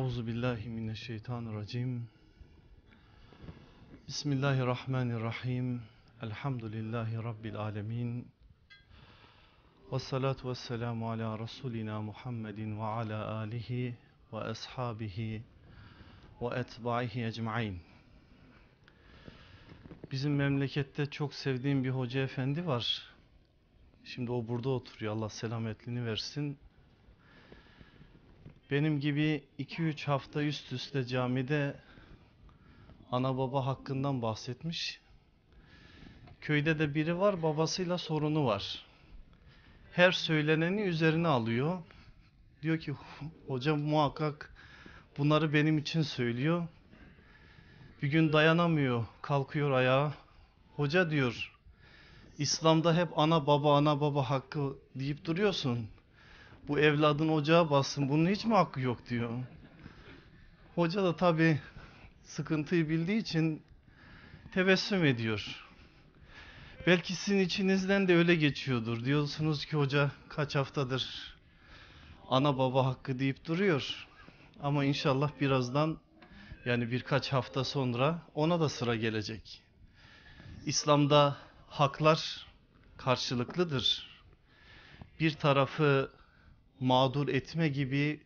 Euzu billahi mineşşeytanirracim. Bismillahirrahmanirrahim. Elhamdülillahi rabbil alamin. Ves salatu vesselamu ala rasulina Muhammedin ve ala alihi ve ashabihi ve etbaihi ecmaîn. Bizim memlekette çok sevdiğim bir hoca efendi var. Şimdi o burada oturuyor. Allah selametliğini versin. Benim gibi 2-3 hafta üst üste camide ana baba hakkından bahsetmiş. Köyde de biri var babasıyla sorunu var. Her söyleneni üzerine alıyor. Diyor ki hocam muhakkak bunları benim için söylüyor. Bir gün dayanamıyor kalkıyor ayağa. Hoca diyor İslam'da hep ana baba ana baba hakkı deyip duruyorsun. Bu evladın ocağa bassın bunun hiç mi hakkı yok diyor. Hoca da tabi sıkıntıyı bildiği için tebessüm ediyor. Belki sizin içinizden de öyle geçiyordur. Diyorsunuz ki hoca kaç haftadır ana baba hakkı deyip duruyor. Ama inşallah birazdan yani birkaç hafta sonra ona da sıra gelecek. İslam'da haklar karşılıklıdır. Bir tarafı mağdur etme gibi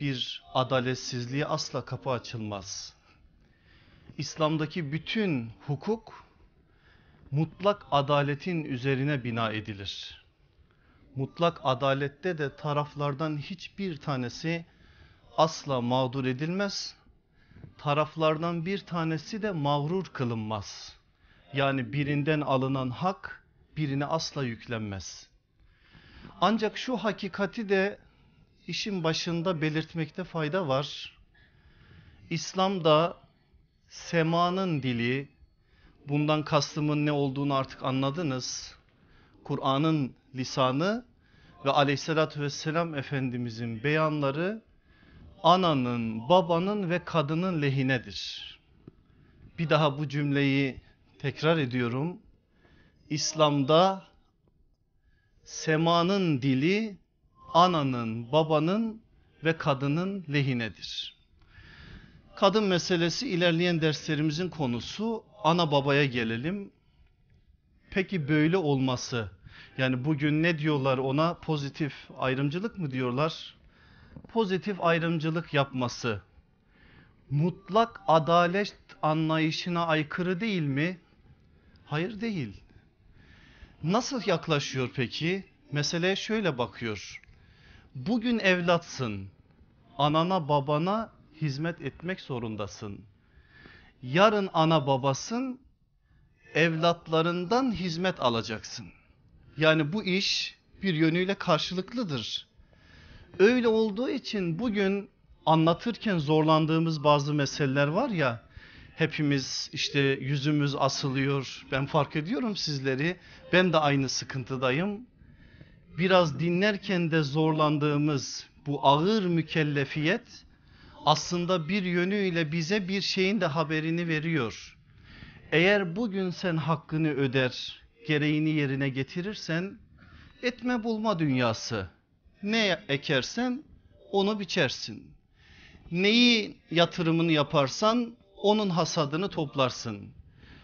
bir adaletsizliğe asla kapı açılmaz. İslam'daki bütün hukuk mutlak adaletin üzerine bina edilir. Mutlak adalette de taraflardan hiçbir tanesi asla mağdur edilmez. Taraflardan bir tanesi de mağrur kılınmaz. Yani birinden alınan hak birine asla yüklenmez. Ancak şu hakikati de işin başında belirtmekte fayda var. İslam'da semanın dili, bundan kastımın ne olduğunu artık anladınız. Kur'an'ın lisanı ve aleyhissalatü vesselam Efendimizin beyanları ananın, babanın ve kadının lehinedir. Bir daha bu cümleyi tekrar ediyorum. İslam'da semanın dili ananın, babanın ve kadının lehinedir. Kadın meselesi ilerleyen derslerimizin konusu. Ana babaya gelelim. Peki böyle olması yani bugün ne diyorlar ona pozitif ayrımcılık mı diyorlar? Pozitif ayrımcılık yapması mutlak adalet anlayışına aykırı değil mi? Hayır değil. Nasıl yaklaşıyor peki? Meseleye şöyle bakıyor. Bugün evlatsın. Anana babana hizmet etmek zorundasın. Yarın ana babasın. Evlatlarından hizmet alacaksın. Yani bu iş bir yönüyle karşılıklıdır. Öyle olduğu için bugün anlatırken zorlandığımız bazı meseleler var ya hepimiz işte yüzümüz asılıyor. Ben fark ediyorum sizleri. Ben de aynı sıkıntıdayım. Biraz dinlerken de zorlandığımız bu ağır mükellefiyet aslında bir yönüyle bize bir şeyin de haberini veriyor. Eğer bugün sen hakkını öder gereğini yerine getirirsen etme bulma dünyası. Ne ekersen onu biçersin. Neyi yatırımını yaparsan onun hasadını toplarsın.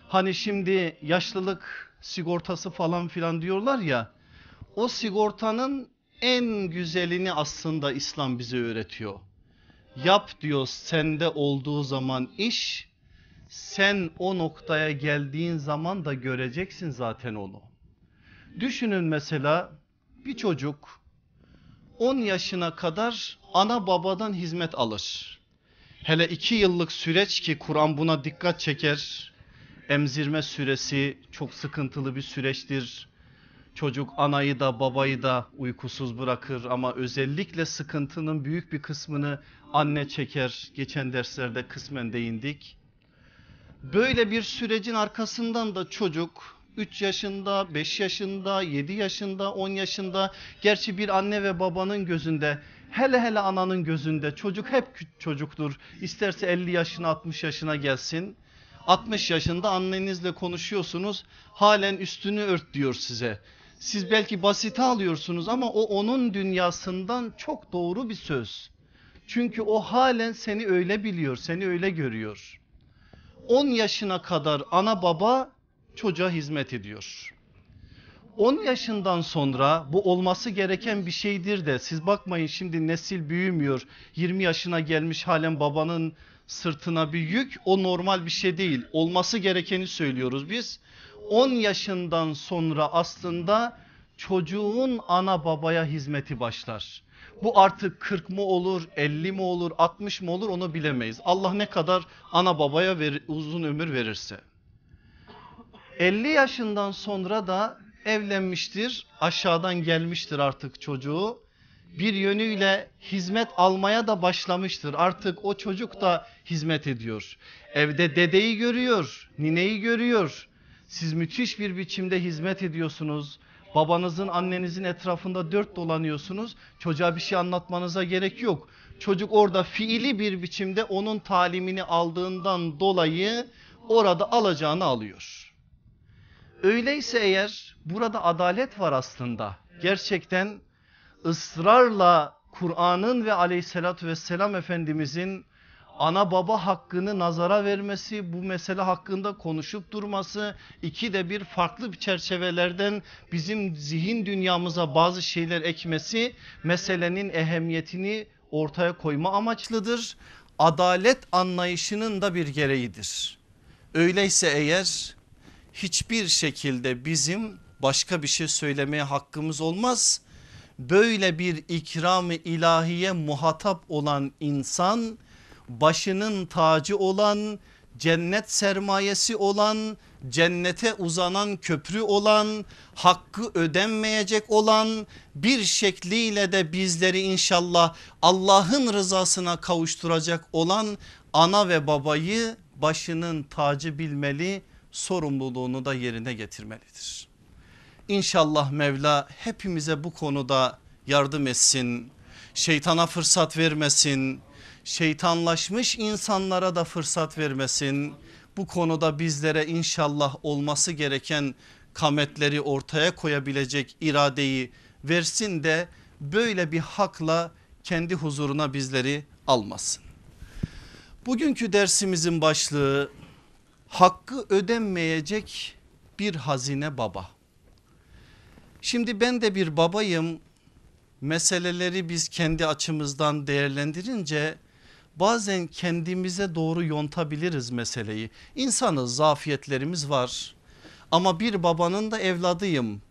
Hani şimdi yaşlılık sigortası falan filan diyorlar ya o sigortanın en güzelini aslında İslam bize öğretiyor. Yap diyor sende olduğu zaman iş sen o noktaya geldiğin zaman da göreceksin zaten onu. Düşünün mesela bir çocuk 10 yaşına kadar ana babadan hizmet alır. Hele 2 yıllık süreç ki Kur'an buna dikkat çeker. Emzirme süresi çok sıkıntılı bir süreçtir. Çocuk anayı da babayı da uykusuz bırakır ama özellikle sıkıntının büyük bir kısmını anne çeker. Geçen derslerde kısmen değindik. Böyle bir sürecin arkasından da çocuk 3 yaşında, 5 yaşında, 7 yaşında, 10 yaşında gerçi bir anne ve babanın gözünde hele hele ananın gözünde çocuk hep çocuktur. İsterse 50 yaşına 60 yaşına gelsin. 60 yaşında annenizle konuşuyorsunuz halen üstünü ört diyor size. Siz belki basite alıyorsunuz ama o onun dünyasından çok doğru bir söz. Çünkü o halen seni öyle biliyor, seni öyle görüyor. 10 yaşına kadar ana baba çocuğa hizmet ediyor. 10 yaşından sonra bu olması gereken bir şeydir de siz bakmayın şimdi nesil büyümüyor. 20 yaşına gelmiş halen babanın sırtına bir yük o normal bir şey değil. Olması gerekeni söylüyoruz biz. 10 yaşından sonra aslında çocuğun ana babaya hizmeti başlar. Bu artık 40 mı olur 50 mi olur 60 mı olur onu bilemeyiz. Allah ne kadar ana babaya ver, uzun ömür verirse. 50 yaşından sonra da evlenmiştir aşağıdan gelmiştir artık çocuğu. Bir yönüyle hizmet almaya da başlamıştır. Artık o çocuk da hizmet ediyor. Evde dedeyi görüyor nineyi görüyor. Siz müthiş bir biçimde hizmet ediyorsunuz. Babanızın annenizin etrafında dört dolanıyorsunuz. Çocuğa bir şey anlatmanıza gerek yok. Çocuk orada fiili bir biçimde onun talimini aldığından dolayı orada alacağını alıyor Öyleyse eğer burada adalet var aslında. Gerçekten ısrarla Kur'an'ın ve aleyhissalatü vesselam Efendimizin ana baba hakkını nazara vermesi, bu mesele hakkında konuşup durması, iki de bir farklı bir çerçevelerden bizim zihin dünyamıza bazı şeyler ekmesi meselenin ehemmiyetini ortaya koyma amaçlıdır. Adalet anlayışının da bir gereğidir. Öyleyse eğer hiçbir şekilde bizim başka bir şey söylemeye hakkımız olmaz. Böyle bir ikram-ı ilahiye muhatap olan insan başının tacı olan cennet sermayesi olan cennete uzanan köprü olan hakkı ödenmeyecek olan bir şekliyle de bizleri inşallah Allah'ın rızasına kavuşturacak olan ana ve babayı başının tacı bilmeli sorumluluğunu da yerine getirmelidir. İnşallah Mevla hepimize bu konuda yardım etsin. Şeytana fırsat vermesin. Şeytanlaşmış insanlara da fırsat vermesin. Bu konuda bizlere inşallah olması gereken kametleri ortaya koyabilecek iradeyi versin de böyle bir hakla kendi huzuruna bizleri almasın. Bugünkü dersimizin başlığı hakkı ödenmeyecek bir hazine baba. Şimdi ben de bir babayım meseleleri biz kendi açımızdan değerlendirince bazen kendimize doğru yontabiliriz meseleyi. İnsanız zafiyetlerimiz var ama bir babanın da evladıyım.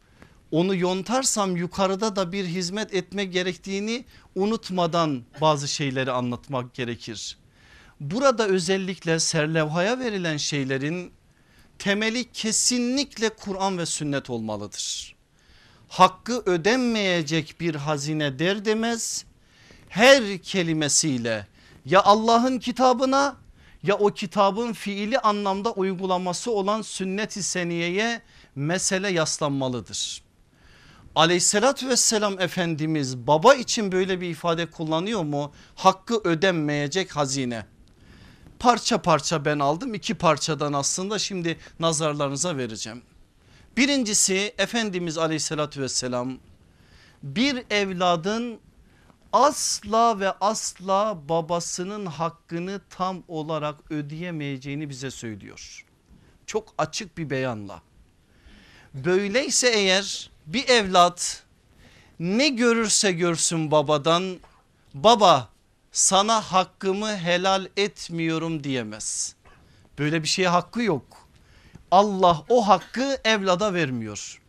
Onu yontarsam yukarıda da bir hizmet etme gerektiğini unutmadan bazı şeyleri anlatmak gerekir. Burada özellikle serlevhaya verilen şeylerin temeli kesinlikle Kur'an ve sünnet olmalıdır. Hakkı ödenmeyecek bir hazine der demez her kelimesiyle ya Allah'ın kitabına ya o kitabın fiili anlamda uygulaması olan sünnet-i seniyeye mesele yaslanmalıdır. Aleyhissalatü vesselam Efendimiz baba için böyle bir ifade kullanıyor mu? Hakkı ödenmeyecek hazine parça parça ben aldım iki parçadan aslında şimdi nazarlarınıza vereceğim. Birincisi Efendimiz aleyhissalatü vesselam bir evladın asla ve asla babasının hakkını tam olarak ödeyemeyeceğini bize söylüyor. Çok açık bir beyanla. Böyleyse eğer bir evlat ne görürse görsün babadan baba sana hakkımı helal etmiyorum diyemez. Böyle bir şeye hakkı yok. Allah o hakkı evlada vermiyor.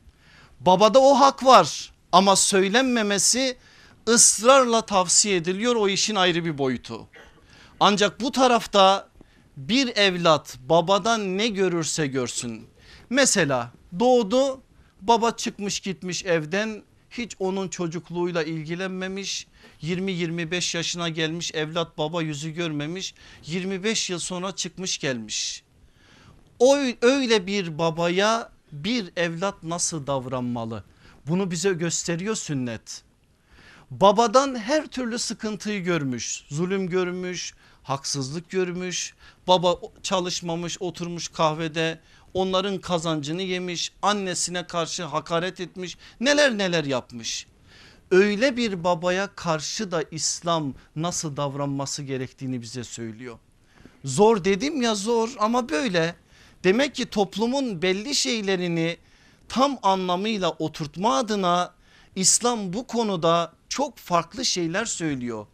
Babada o hak var ama söylenmemesi ısrarla tavsiye ediliyor o işin ayrı bir boyutu. Ancak bu tarafta bir evlat babadan ne görürse görsün. Mesela doğdu baba çıkmış gitmiş evden hiç onun çocukluğuyla ilgilenmemiş 20-25 yaşına gelmiş evlat baba yüzü görmemiş 25 yıl sonra çıkmış gelmiş. O öyle bir babaya bir evlat nasıl davranmalı? Bunu bize gösteriyor sünnet. Babadan her türlü sıkıntıyı görmüş, zulüm görmüş, haksızlık görmüş. Baba çalışmamış, oturmuş kahvede onların kazancını yemiş, annesine karşı hakaret etmiş, neler neler yapmış. öyle bir babaya karşı da İslam nasıl davranması gerektiğini bize söylüyor. Zor dedim ya zor ama böyle. Demek ki toplumun belli şeylerini tam anlamıyla oturtma adına İslam bu konuda çok farklı şeyler söylüyor.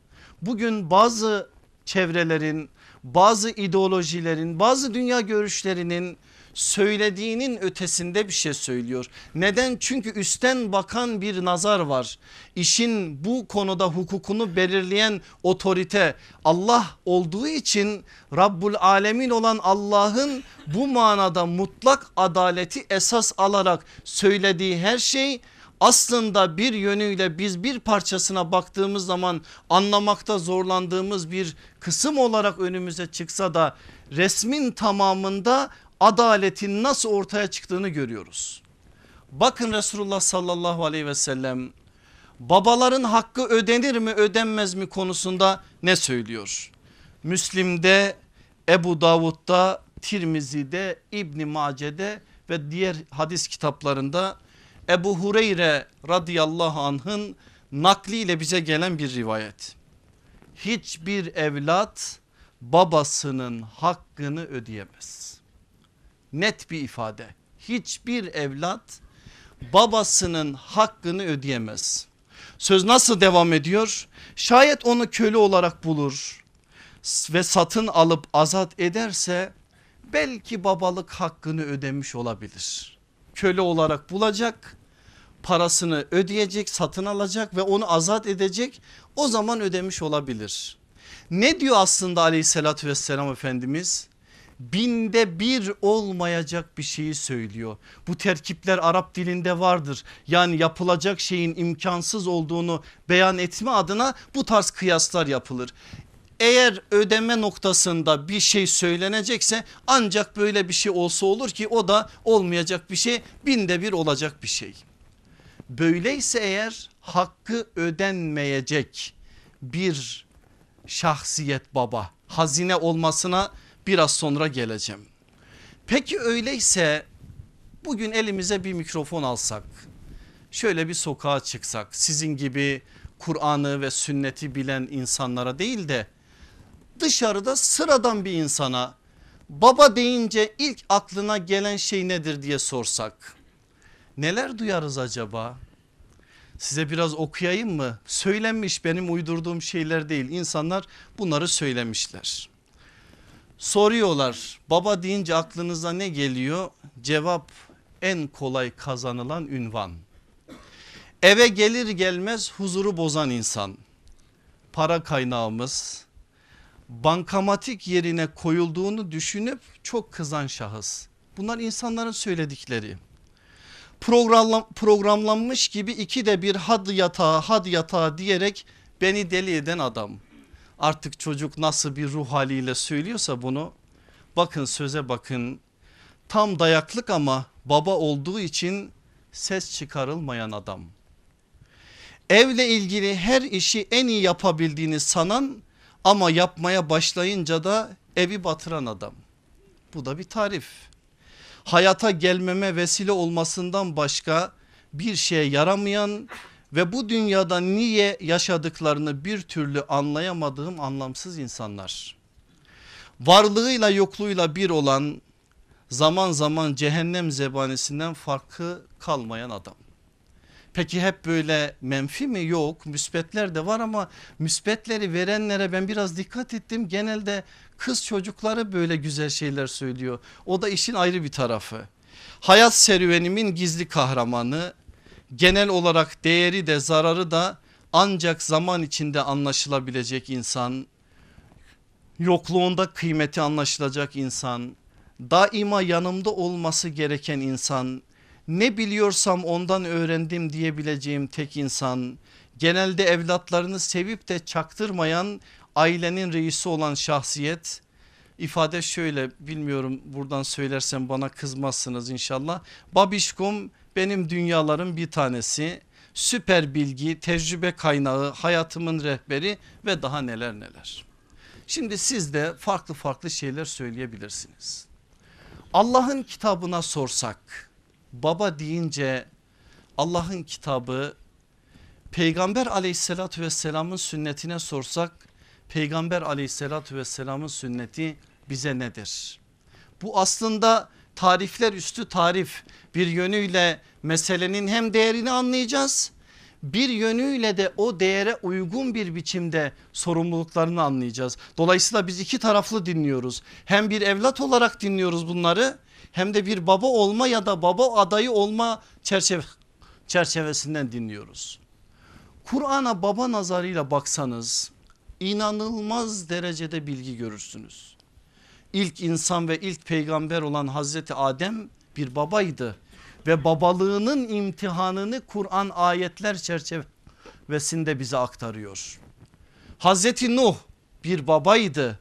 Bugün bazı çevrelerin, bazı ideolojilerin, bazı dünya görüşlerinin söylediğinin ötesinde bir şey söylüyor. Neden? Çünkü üstten bakan bir nazar var. İşin bu konuda hukukunu belirleyen otorite Allah olduğu için Rabbul Alemin olan Allah'ın bu manada mutlak adaleti esas alarak söylediği her şey aslında bir yönüyle biz bir parçasına baktığımız zaman anlamakta zorlandığımız bir kısım olarak önümüze çıksa da resmin tamamında adaletin nasıl ortaya çıktığını görüyoruz. Bakın Resulullah sallallahu aleyhi ve sellem babaların hakkı ödenir mi ödenmez mi konusunda ne söylüyor? Müslim'de, Ebu Davud'da, Tirmizi'de, İbni Mace'de ve diğer hadis kitaplarında Ebu Hureyre radıyallahu anh'ın nakliyle bize gelen bir rivayet. Hiçbir evlat babasının hakkını ödeyemez. Net bir ifade. Hiçbir evlat babasının hakkını ödeyemez. Söz nasıl devam ediyor? Şayet onu köle olarak bulur ve satın alıp azat ederse belki babalık hakkını ödemiş olabilir. Köle olarak bulacak parasını ödeyecek satın alacak ve onu azat edecek o zaman ödemiş olabilir. Ne diyor aslında aleyhissalatü vesselam Efendimiz? binde bir olmayacak bir şeyi söylüyor. Bu terkipler Arap dilinde vardır. Yani yapılacak şeyin imkansız olduğunu beyan etme adına bu tarz kıyaslar yapılır. Eğer ödeme noktasında bir şey söylenecekse ancak böyle bir şey olsa olur ki o da olmayacak bir şey binde bir olacak bir şey. Böyleyse eğer hakkı ödenmeyecek bir şahsiyet baba hazine olmasına biraz sonra geleceğim. Peki öyleyse bugün elimize bir mikrofon alsak şöyle bir sokağa çıksak sizin gibi Kur'an'ı ve sünneti bilen insanlara değil de dışarıda sıradan bir insana baba deyince ilk aklına gelen şey nedir diye sorsak neler duyarız acaba? Size biraz okuyayım mı? Söylenmiş benim uydurduğum şeyler değil insanlar bunları söylemişler. Soruyorlar baba deyince aklınıza ne geliyor? Cevap en kolay kazanılan ünvan. Eve gelir gelmez huzuru bozan insan. Para kaynağımız bankamatik yerine koyulduğunu düşünüp çok kızan şahıs. Bunlar insanların söyledikleri. Program, programlanmış gibi iki de bir had yatağı had yatağı diyerek beni deli eden adam artık çocuk nasıl bir ruh haliyle söylüyorsa bunu bakın söze bakın tam dayaklık ama baba olduğu için ses çıkarılmayan adam. Evle ilgili her işi en iyi yapabildiğini sanan ama yapmaya başlayınca da evi batıran adam. Bu da bir tarif. Hayata gelmeme vesile olmasından başka bir şeye yaramayan ve bu dünyada niye yaşadıklarını bir türlü anlayamadığım anlamsız insanlar. Varlığıyla yokluğuyla bir olan zaman zaman cehennem zebanesinden farkı kalmayan adam. Peki hep böyle menfi mi? Yok müsbetler de var ama müsbetleri verenlere ben biraz dikkat ettim. Genelde kız çocukları böyle güzel şeyler söylüyor. O da işin ayrı bir tarafı. Hayat serüvenimin gizli kahramanı genel olarak değeri de zararı da ancak zaman içinde anlaşılabilecek insan, yokluğunda kıymeti anlaşılacak insan, daima yanımda olması gereken insan, ne biliyorsam ondan öğrendim diyebileceğim tek insan, genelde evlatlarını sevip de çaktırmayan ailenin reisi olan şahsiyet ifade şöyle bilmiyorum buradan söylersem bana kızmazsınız inşallah. Babişkom benim dünyalarım bir tanesi süper bilgi tecrübe kaynağı hayatımın rehberi ve daha neler neler. Şimdi siz de farklı farklı şeyler söyleyebilirsiniz. Allah'ın kitabına sorsak baba deyince Allah'ın kitabı Peygamber aleyhissalatü vesselamın sünnetine sorsak Peygamber aleyhissalatü vesselamın sünneti bize nedir? Bu aslında tarifler üstü tarif bir yönüyle meselenin hem değerini anlayacağız bir yönüyle de o değere uygun bir biçimde sorumluluklarını anlayacağız. Dolayısıyla biz iki taraflı dinliyoruz. Hem bir evlat olarak dinliyoruz bunları hem de bir baba olma ya da baba adayı olma çerçeve, çerçevesinden dinliyoruz. Kur'an'a baba nazarıyla baksanız inanılmaz derecede bilgi görürsünüz. İlk insan ve ilk peygamber olan Hazreti Adem bir babaydı ve babalığının imtihanını Kur'an ayetler çerçevesinde bize aktarıyor. Hazreti Nuh bir babaydı.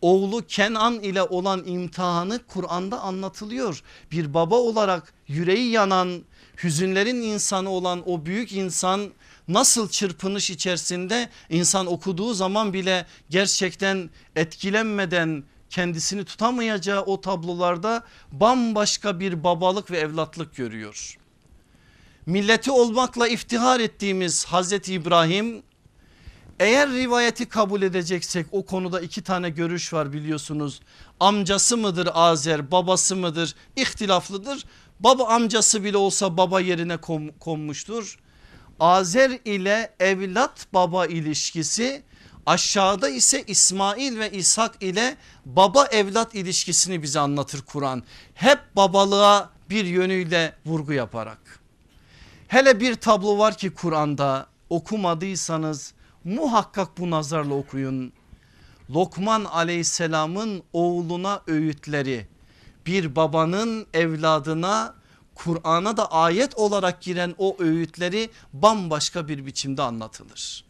Oğlu Kenan ile olan imtihanı Kur'an'da anlatılıyor. Bir baba olarak yüreği yanan hüzünlerin insanı olan o büyük insan nasıl çırpınış içerisinde insan okuduğu zaman bile gerçekten etkilenmeden kendisini tutamayacağı o tablolarda bambaşka bir babalık ve evlatlık görüyor. Milleti olmakla iftihar ettiğimiz Hazreti İbrahim eğer rivayeti kabul edeceksek o konuda iki tane görüş var biliyorsunuz. Amcası mıdır Azer babası mıdır ihtilaflıdır. Baba amcası bile olsa baba yerine konmuştur. Azer ile evlat baba ilişkisi Aşağıda ise İsmail ve İshak ile baba evlat ilişkisini bize anlatır Kur'an. Hep babalığa bir yönüyle vurgu yaparak. Hele bir tablo var ki Kur'an'da okumadıysanız muhakkak bu nazarla okuyun. Lokman aleyhisselamın oğluna öğütleri bir babanın evladına Kur'an'a da ayet olarak giren o öğütleri bambaşka bir biçimde anlatılır.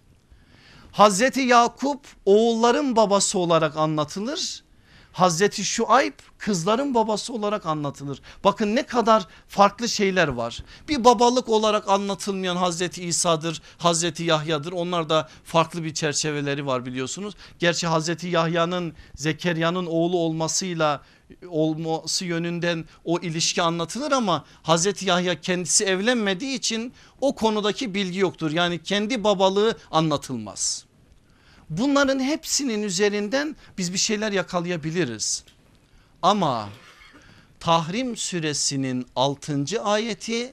Hazreti Yakup oğulların babası olarak anlatılır. Hazreti Şuayb kızların babası olarak anlatılır. Bakın ne kadar farklı şeyler var. Bir babalık olarak anlatılmayan Hazreti İsa'dır, Hazreti Yahya'dır. Onlar da farklı bir çerçeveleri var biliyorsunuz. Gerçi Hazreti Yahya'nın Zekeriya'nın oğlu olmasıyla olması yönünden o ilişki anlatılır ama Hazreti Yahya kendisi evlenmediği için o konudaki bilgi yoktur. Yani kendi babalığı anlatılmaz. Bunların hepsinin üzerinden biz bir şeyler yakalayabiliriz. Ama Tahrim suresinin 6. ayeti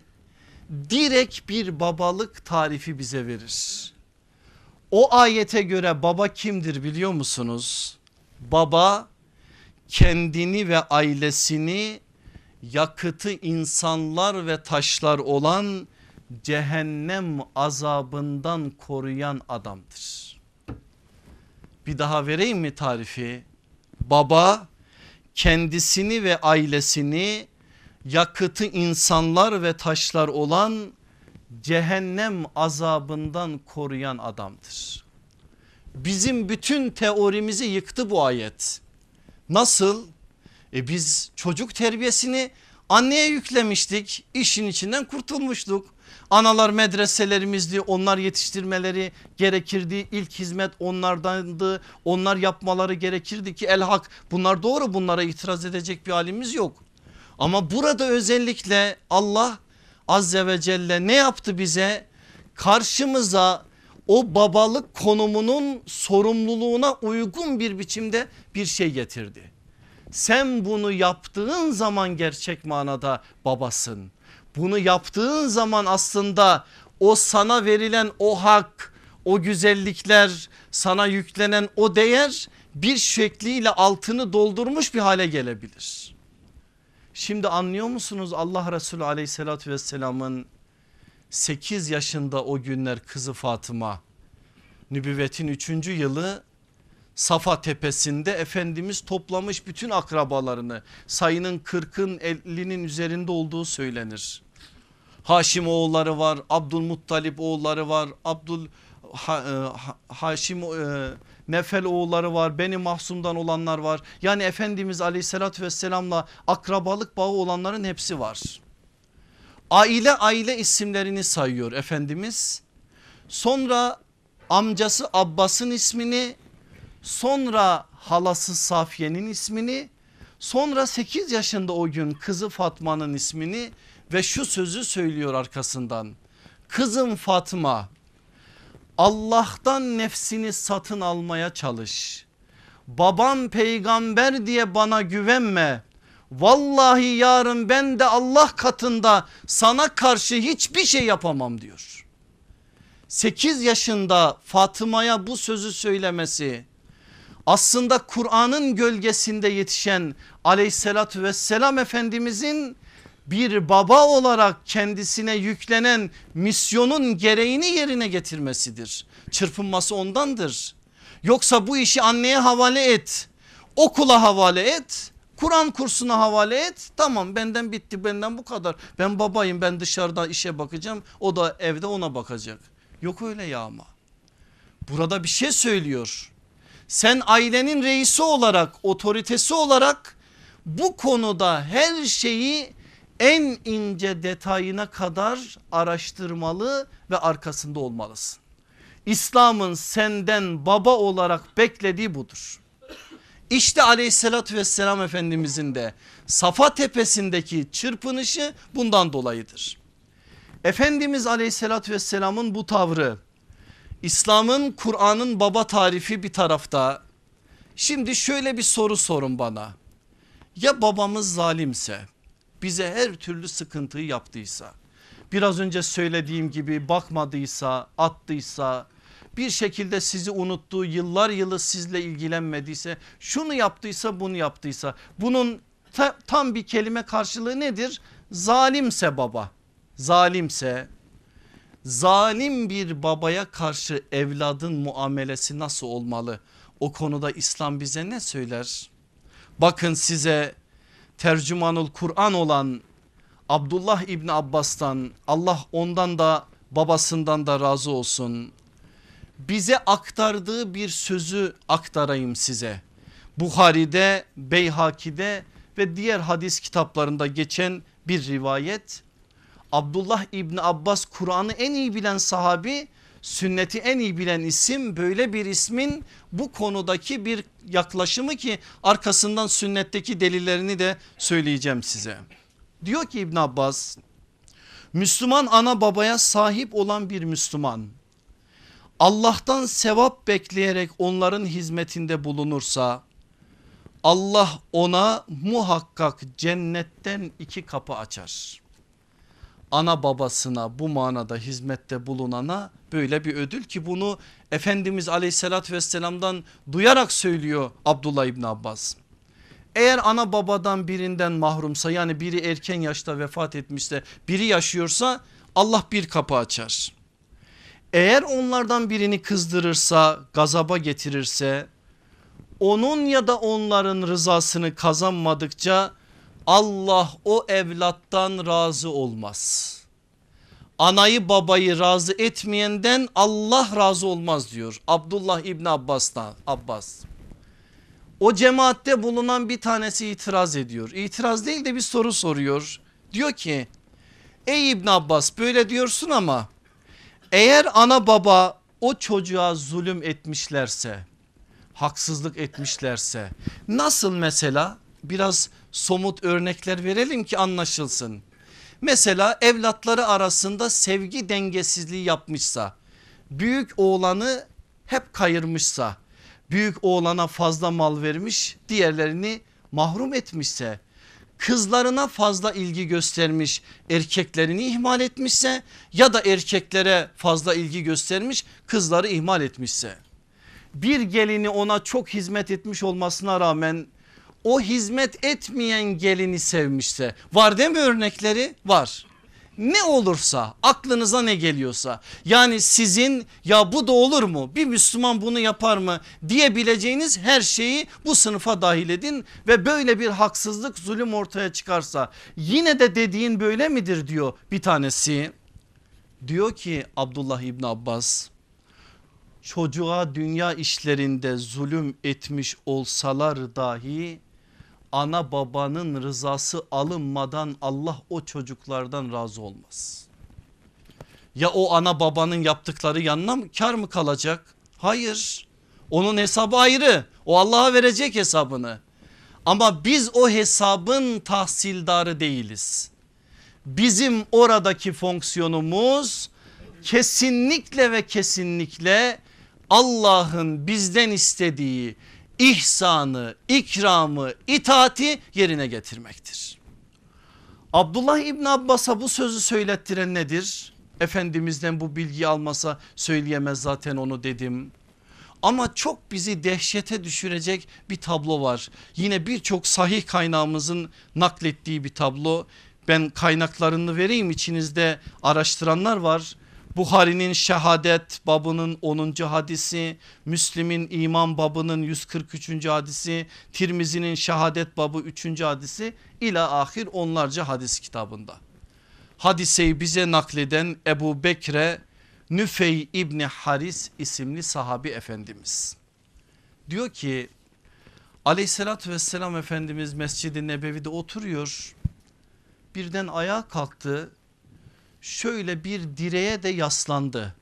direkt bir babalık tarifi bize verir. O ayete göre baba kimdir biliyor musunuz? Baba kendini ve ailesini yakıtı insanlar ve taşlar olan cehennem azabından koruyan adamdır. Bir daha vereyim mi tarifi? Baba kendisini ve ailesini yakıtı insanlar ve taşlar olan cehennem azabından koruyan adamdır. Bizim bütün teorimizi yıktı bu ayet. Nasıl? E biz çocuk terbiyesini anneye yüklemiştik işin içinden kurtulmuştuk. Analar medreselerimizdi onlar yetiştirmeleri gerekirdi ilk hizmet onlardandı onlar yapmaları gerekirdi ki elhak bunlar doğru bunlara itiraz edecek bir halimiz yok. Ama burada özellikle Allah azze ve celle ne yaptı bize karşımıza o babalık konumunun sorumluluğuna uygun bir biçimde bir şey getirdi. Sen bunu yaptığın zaman gerçek manada babasın. Bunu yaptığın zaman aslında o sana verilen o hak, o güzellikler, sana yüklenen o değer bir şekliyle altını doldurmuş bir hale gelebilir. Şimdi anlıyor musunuz Allah Resulü aleyhissalatü vesselamın 8 yaşında o günler kızı Fatıma nübüvvetin 3. yılı Safa tepesinde Efendimiz toplamış bütün akrabalarını sayının 40'ın 50'nin üzerinde olduğu söylenir. Haşim oğulları var Abdülmuttalip oğulları var Abdül ha, e, ha, Haşim e, Nefel oğulları var Beni Mahsum'dan olanlar var. Yani Efendimiz aleyhissalatü vesselamla akrabalık bağı olanların hepsi var. Aile aile isimlerini sayıyor Efendimiz. Sonra amcası Abbas'ın ismini sonra halası Safiye'nin ismini sonra 8 yaşında o gün kızı Fatma'nın ismini ve şu sözü söylüyor arkasından. Kızım Fatma Allah'tan nefsini satın almaya çalış. Babam peygamber diye bana güvenme. Vallahi yarın ben de Allah katında sana karşı hiçbir şey yapamam diyor. 8 yaşında Fatıma'ya bu sözü söylemesi aslında Kur'an'ın gölgesinde yetişen aleyhissalatü vesselam efendimizin bir baba olarak kendisine yüklenen misyonun gereğini yerine getirmesidir. Çırpınması ondandır. Yoksa bu işi anneye havale et, okula havale et, Kur'an kursuna havale et. Tamam benden bitti benden bu kadar. Ben babayım ben dışarıda işe bakacağım o da evde ona bakacak. Yok öyle ya ama. Burada bir şey söylüyor. Sen ailenin reisi olarak otoritesi olarak bu konuda her şeyi en ince detayına kadar araştırmalı ve arkasında olmalısın. İslam'ın senden baba olarak beklediği budur. İşte aleyhissalatü vesselam efendimizin de Safa tepesindeki çırpınışı bundan dolayıdır. Efendimiz aleyhissalatü vesselamın bu tavrı İslam'ın Kur'an'ın baba tarifi bir tarafta. Şimdi şöyle bir soru sorun bana. Ya babamız zalimse bize her türlü sıkıntıyı yaptıysa biraz önce söylediğim gibi bakmadıysa attıysa bir şekilde sizi unuttuğu yıllar yılı sizle ilgilenmediyse şunu yaptıysa bunu yaptıysa bunun ta, tam bir kelime karşılığı nedir? Zalimse baba zalimse zalim bir babaya karşı evladın muamelesi nasıl olmalı? O konuda İslam bize ne söyler? Bakın size tercümanul Kur'an olan Abdullah İbni Abbas'tan Allah ondan da babasından da razı olsun. Bize aktardığı bir sözü aktarayım size. Buhari'de, Beyhaki'de ve diğer hadis kitaplarında geçen bir rivayet. Abdullah İbni Abbas Kur'an'ı en iyi bilen sahabi sünneti en iyi bilen isim böyle bir ismin bu konudaki bir yaklaşımı ki arkasından sünnetteki delillerini de söyleyeceğim size. Diyor ki İbn Abbas Müslüman ana babaya sahip olan bir Müslüman Allah'tan sevap bekleyerek onların hizmetinde bulunursa Allah ona muhakkak cennetten iki kapı açar ana babasına bu manada hizmette bulunana böyle bir ödül ki bunu Efendimiz aleyhissalatü vesselamdan duyarak söylüyor Abdullah İbni Abbas. Eğer ana babadan birinden mahrumsa yani biri erken yaşta vefat etmişse biri yaşıyorsa Allah bir kapı açar. Eğer onlardan birini kızdırırsa gazaba getirirse onun ya da onların rızasını kazanmadıkça Allah o evlattan razı olmaz. Anayı babayı razı etmeyenden Allah razı olmaz diyor Abdullah İbni Abbas'tan Abbas. O cemaatte bulunan bir tanesi itiraz ediyor. İtiraz değil de bir soru soruyor. Diyor ki ey İbn Abbas böyle diyorsun ama eğer ana baba o çocuğa zulüm etmişlerse haksızlık etmişlerse nasıl mesela biraz somut örnekler verelim ki anlaşılsın. Mesela evlatları arasında sevgi dengesizliği yapmışsa büyük oğlanı hep kayırmışsa büyük oğlana fazla mal vermiş diğerlerini mahrum etmişse kızlarına fazla ilgi göstermiş erkeklerini ihmal etmişse ya da erkeklere fazla ilgi göstermiş kızları ihmal etmişse bir gelini ona çok hizmet etmiş olmasına rağmen o hizmet etmeyen gelini sevmişse var değil mi örnekleri? Var. Ne olursa aklınıza ne geliyorsa yani sizin ya bu da olur mu? Bir Müslüman bunu yapar mı? diyebileceğiniz her şeyi bu sınıfa dahil edin ve böyle bir haksızlık zulüm ortaya çıkarsa yine de dediğin böyle midir? diyor bir tanesi. Diyor ki Abdullah İbni Abbas çocuğa dünya işlerinde zulüm etmiş olsalar dahi ana babanın rızası alınmadan Allah o çocuklardan razı olmaz. Ya o ana babanın yaptıkları yanına mı kar mı kalacak? Hayır. Onun hesabı ayrı. O Allah'a verecek hesabını. Ama biz o hesabın tahsildarı değiliz. Bizim oradaki fonksiyonumuz kesinlikle ve kesinlikle Allah'ın bizden istediği ihsanı, ikramı, itaati yerine getirmektir. Abdullah İbn Abbas'a bu sözü söylettiren nedir? Efendimizden bu bilgi almasa söyleyemez zaten onu dedim. Ama çok bizi dehşete düşürecek bir tablo var. Yine birçok sahih kaynağımızın naklettiği bir tablo. Ben kaynaklarını vereyim içinizde araştıranlar var. Buhari'nin şehadet babının 10. hadisi, Müslim'in iman babının 143. hadisi, Tirmizi'nin şehadet babı 3. hadisi ila ahir onlarca hadis kitabında. Hadiseyi bize nakleden Ebu Bekre Nüfey İbni Haris isimli sahabi efendimiz. Diyor ki aleyhissalatü vesselam efendimiz Mescid-i Nebevi'de oturuyor. Birden ayağa kalktı şöyle bir direğe de yaslandı.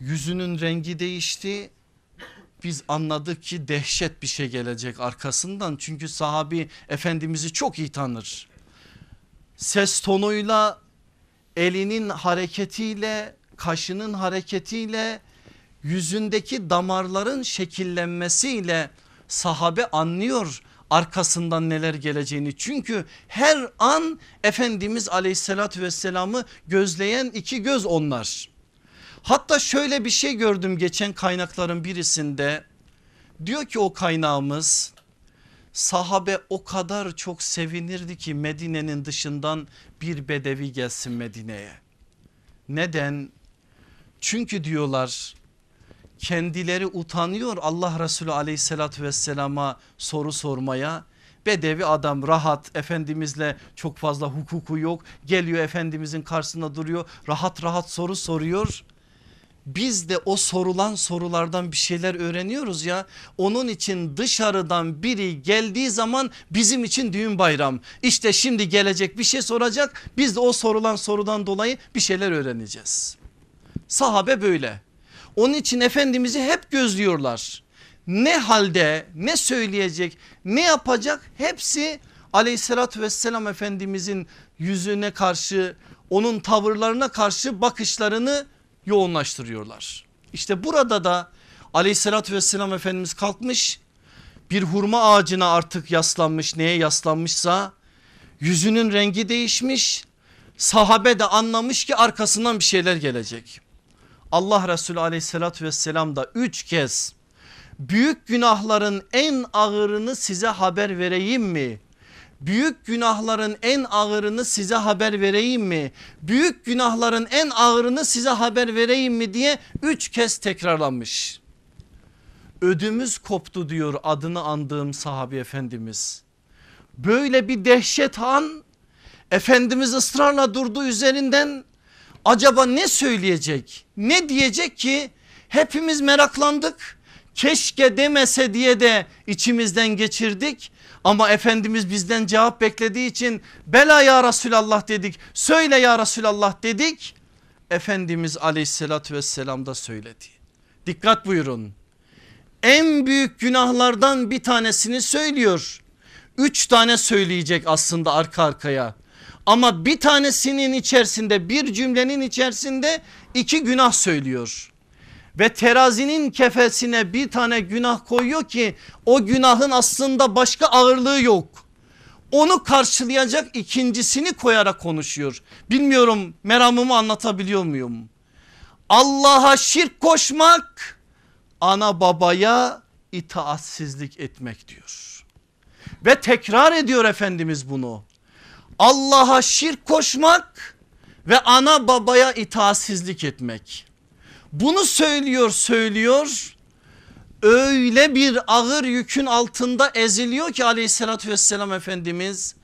Yüzünün rengi değişti. Biz anladık ki dehşet bir şey gelecek arkasından. Çünkü sahabi efendimizi çok iyi tanır. Ses tonuyla elinin hareketiyle kaşının hareketiyle yüzündeki damarların şekillenmesiyle sahabe anlıyor arkasından neler geleceğini. Çünkü her an Efendimiz aleyhissalatü vesselamı gözleyen iki göz onlar. Hatta şöyle bir şey gördüm geçen kaynakların birisinde. Diyor ki o kaynağımız sahabe o kadar çok sevinirdi ki Medine'nin dışından bir bedevi gelsin Medine'ye. Neden? Çünkü diyorlar kendileri utanıyor Allah Resulü aleyhissalatü vesselama soru sormaya. Bedevi adam rahat efendimizle çok fazla hukuku yok geliyor efendimizin karşısında duruyor rahat rahat soru soruyor. Biz de o sorulan sorulardan bir şeyler öğreniyoruz ya. Onun için dışarıdan biri geldiği zaman bizim için düğün bayram. İşte şimdi gelecek bir şey soracak. Biz de o sorulan sorudan dolayı bir şeyler öğreneceğiz. Sahabe böyle. Onun için Efendimiz'i hep gözlüyorlar. Ne halde ne söyleyecek ne yapacak hepsi aleyhissalatü vesselam Efendimizin yüzüne karşı onun tavırlarına karşı bakışlarını yoğunlaştırıyorlar. İşte burada da aleyhissalatü vesselam Efendimiz kalkmış bir hurma ağacına artık yaslanmış neye yaslanmışsa yüzünün rengi değişmiş sahabe de anlamış ki arkasından bir şeyler gelecek. Allah Resulü aleyhissalatü vesselam da üç kez büyük günahların en ağırını size haber vereyim mi? Büyük günahların en ağırını size haber vereyim mi? Büyük günahların en ağırını size haber vereyim mi diye üç kez tekrarlanmış. Ödümüz koptu diyor adını andığım sahabi efendimiz. Böyle bir dehşet an Efendimiz ısrarla durdu üzerinden acaba ne söyleyecek? Ne diyecek ki? Hepimiz meraklandık. Keşke demese diye de içimizden geçirdik. Ama Efendimiz bizden cevap beklediği için bela ya Resulallah dedik. Söyle ya Resulallah dedik. Efendimiz aleyhissalatü vesselam da söyledi. Dikkat buyurun. En büyük günahlardan bir tanesini söylüyor. Üç tane söyleyecek aslında arka arkaya. Ama bir tanesinin içerisinde bir cümlenin içerisinde iki günah söylüyor. Ve terazinin kefesine bir tane günah koyuyor ki o günahın aslında başka ağırlığı yok. Onu karşılayacak ikincisini koyarak konuşuyor. Bilmiyorum meramımı anlatabiliyor muyum? Allah'a şirk koşmak ana babaya itaatsizlik etmek diyor. Ve tekrar ediyor Efendimiz bunu. Allah'a şirk koşmak ve ana babaya itaatsizlik etmek. Bunu söylüyor söylüyor öyle bir ağır yükün altında eziliyor ki aleyhissalatü vesselam Efendimiz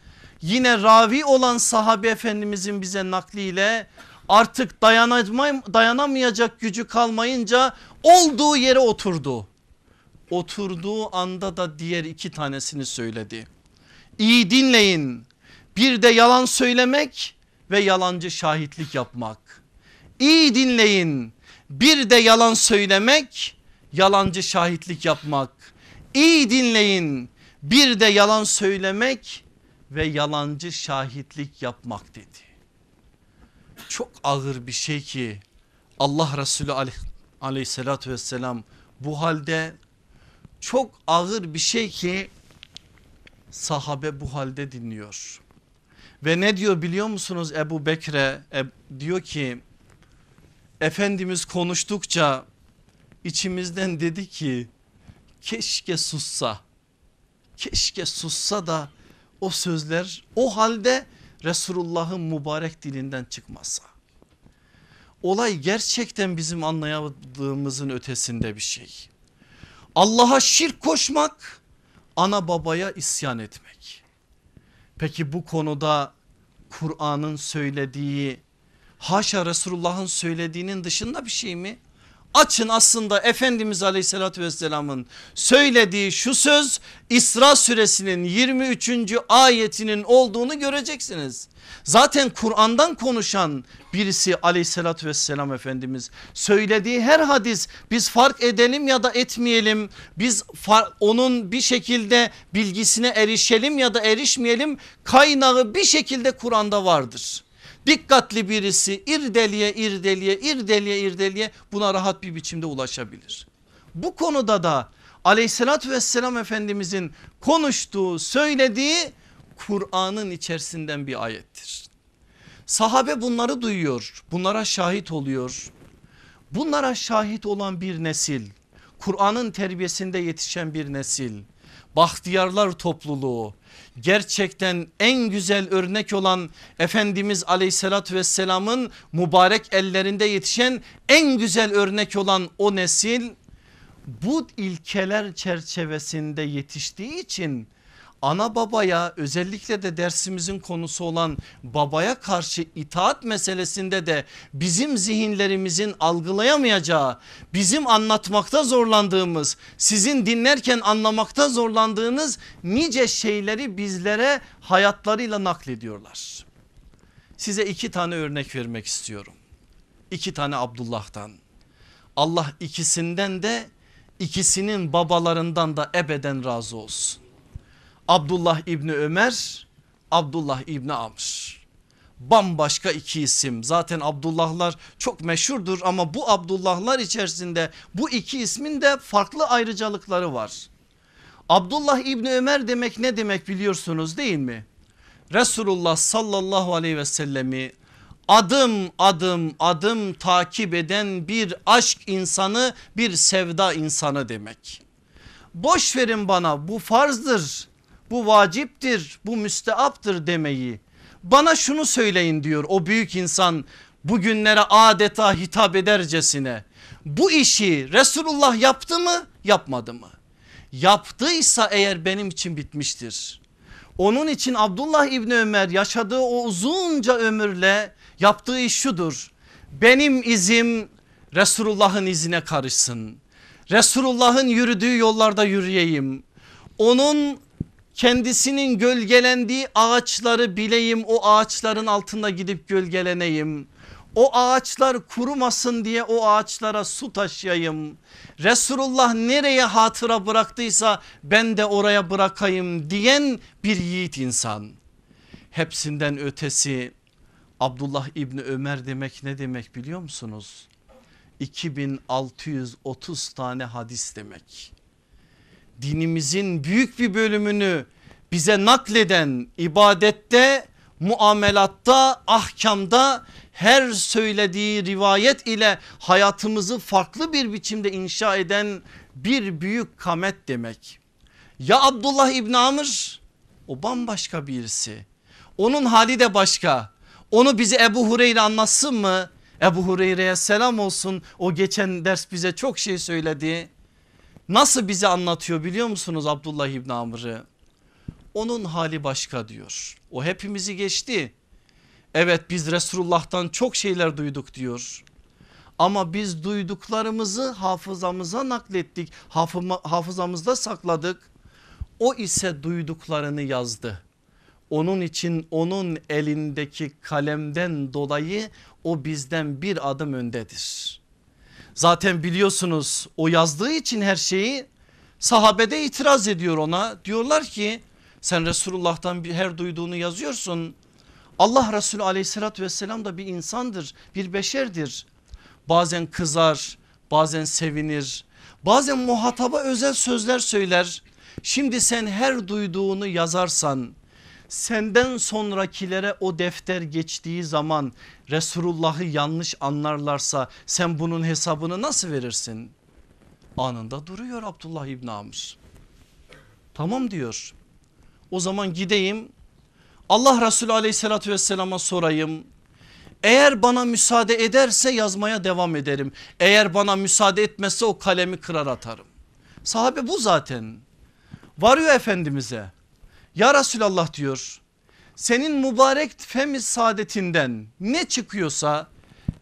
yine ravi olan sahabe efendimizin bize nakliyle artık dayanamayacak gücü kalmayınca olduğu yere oturdu. Oturduğu anda da diğer iki tanesini söyledi. İyi dinleyin bir de yalan söylemek ve yalancı şahitlik yapmak. İyi dinleyin bir de yalan söylemek yalancı şahitlik yapmak. İyi dinleyin bir de yalan söylemek ve yalancı şahitlik yapmak dedi. çok ağır bir şey ki Allah Resulü aleyh, aleyhissalatü vesselam bu halde çok ağır bir şey ki sahabe bu halde dinliyor. Ve ne diyor biliyor musunuz Ebu Bekre e, diyor ki Efendimiz konuştukça içimizden dedi ki keşke sussa keşke sussa da o sözler o halde Resulullah'ın mübarek dilinden çıkmasa. Olay gerçekten bizim anlayamadığımızın ötesinde bir şey. Allah'a şirk koşmak ana babaya isyan etmek. Peki bu konuda Kur'an'ın söylediği haşa Resulullah'ın söylediğinin dışında bir şey mi? Açın aslında Efendimiz Aleyhisselatü Vesselam'ın söylediği şu söz İsra suresinin 23. ayetinin olduğunu göreceksiniz. Zaten Kur'an'dan konuşan birisi aleyhissalatü vesselam Efendimiz söylediği her hadis biz fark edelim ya da etmeyelim biz onun bir şekilde bilgisine erişelim ya da erişmeyelim kaynağı bir şekilde Kur'an'da vardır. Dikkatli birisi irdeliye irdeliye irdeliye irdeliye buna rahat bir biçimde ulaşabilir. Bu konuda da aleyhissalatü vesselam Efendimizin konuştuğu söylediği Kur'an'ın içerisinden bir ayettir. Sahabe bunları duyuyor bunlara şahit oluyor. Bunlara şahit olan bir nesil Kur'an'ın terbiyesinde yetişen bir nesil bahtiyarlar topluluğu gerçekten en güzel örnek olan Efendimiz aleyhissalatü vesselamın mübarek ellerinde yetişen en güzel örnek olan o nesil bu ilkeler çerçevesinde yetiştiği için ana babaya özellikle de dersimizin konusu olan babaya karşı itaat meselesinde de bizim zihinlerimizin algılayamayacağı bizim anlatmakta zorlandığımız sizin dinlerken anlamakta zorlandığınız nice şeyleri bizlere hayatlarıyla naklediyorlar. Size iki tane örnek vermek istiyorum. İki tane Abdullah'tan. Allah ikisinden de ikisinin babalarından da ebeden razı olsun. Abdullah İbni Ömer, Abdullah İbni Amr. Bambaşka iki isim zaten Abdullahlar çok meşhurdur ama bu Abdullahlar içerisinde bu iki ismin de farklı ayrıcalıkları var. Abdullah İbni Ömer demek ne demek biliyorsunuz değil mi? Resulullah sallallahu aleyhi ve sellemi adım adım adım takip eden bir aşk insanı bir sevda insanı demek. Boş verin bana bu farzdır bu vaciptir bu müsteaptır demeyi bana şunu söyleyin diyor o büyük insan bugünlere adeta hitap edercesine bu işi Resulullah yaptı mı yapmadı mı? Yaptıysa eğer benim için bitmiştir. Onun için Abdullah İbni Ömer yaşadığı o uzunca ömürle yaptığı iş şudur. Benim izim Resulullah'ın izine karışsın. Resulullah'ın yürüdüğü yollarda yürüyeyim. Onun kendisinin gölgelendiği ağaçları bileyim o ağaçların altında gidip gölgeleneyim. O ağaçlar kurumasın diye o ağaçlara su taşıyayım. Resulullah nereye hatıra bıraktıysa ben de oraya bırakayım diyen bir yiğit insan. Hepsinden ötesi Abdullah İbni Ömer demek ne demek biliyor musunuz? 2630 tane hadis demek dinimizin büyük bir bölümünü bize nakleden ibadette, muamelatta, ahkamda her söylediği rivayet ile hayatımızı farklı bir biçimde inşa eden bir büyük kamet demek. Ya Abdullah İbni Amr o bambaşka birisi. Onun hali de başka. Onu bize Ebu Hureyre anlatsın mı? Ebu Hureyre'ye selam olsun. O geçen ders bize çok şey söyledi. Nasıl bize anlatıyor biliyor musunuz Abdullah İbni Amr'ı? Onun hali başka diyor. O hepimizi geçti. Evet biz Resulullah'tan çok şeyler duyduk diyor. Ama biz duyduklarımızı hafızamıza naklettik. Hafızamızda sakladık. O ise duyduklarını yazdı. Onun için onun elindeki kalemden dolayı o bizden bir adım öndedir. Zaten biliyorsunuz o yazdığı için her şeyi sahabede itiraz ediyor ona. Diyorlar ki sen Resulullah'tan her duyduğunu yazıyorsun Allah Resulü aleyhissalatü vesselam da bir insandır bir beşerdir. Bazen kızar bazen sevinir bazen muhataba özel sözler söyler. Şimdi sen her duyduğunu yazarsan senden sonrakilere o defter geçtiği zaman Resulullah'ı yanlış anlarlarsa sen bunun hesabını nasıl verirsin? Anında duruyor Abdullah İbni Amr. Tamam diyor. O zaman gideyim Allah Resulü aleyhissalatü vesselama sorayım. Eğer bana müsaade ederse yazmaya devam ederim. Eğer bana müsaade etmezse o kalemi kırar atarım. Sahabe bu zaten. Varıyor Efendimiz'e. Ya Resulallah diyor. Senin mübarek femiz saadetinden ne çıkıyorsa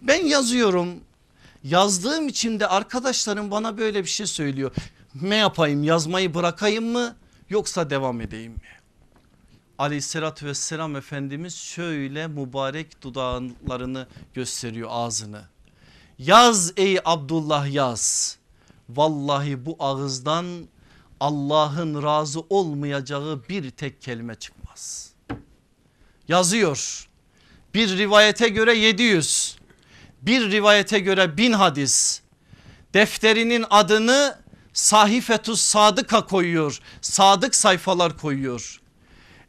ben yazıyorum. Yazdığım için de arkadaşlarım bana böyle bir şey söylüyor. Ne yapayım yazmayı bırakayım mı yoksa devam edeyim mi? Aleyhissalatü vesselam Efendimiz şöyle mübarek dudaklarını gösteriyor ağzını. Yaz ey Abdullah yaz. Vallahi bu ağızdan Allah'ın razı olmayacağı bir tek kelime çıkmaz. Yazıyor. Bir rivayete göre 700, bir rivayete göre 1000 hadis. Defterinin adını Sahifetus Sadık'a koyuyor. Sadık sayfalar koyuyor.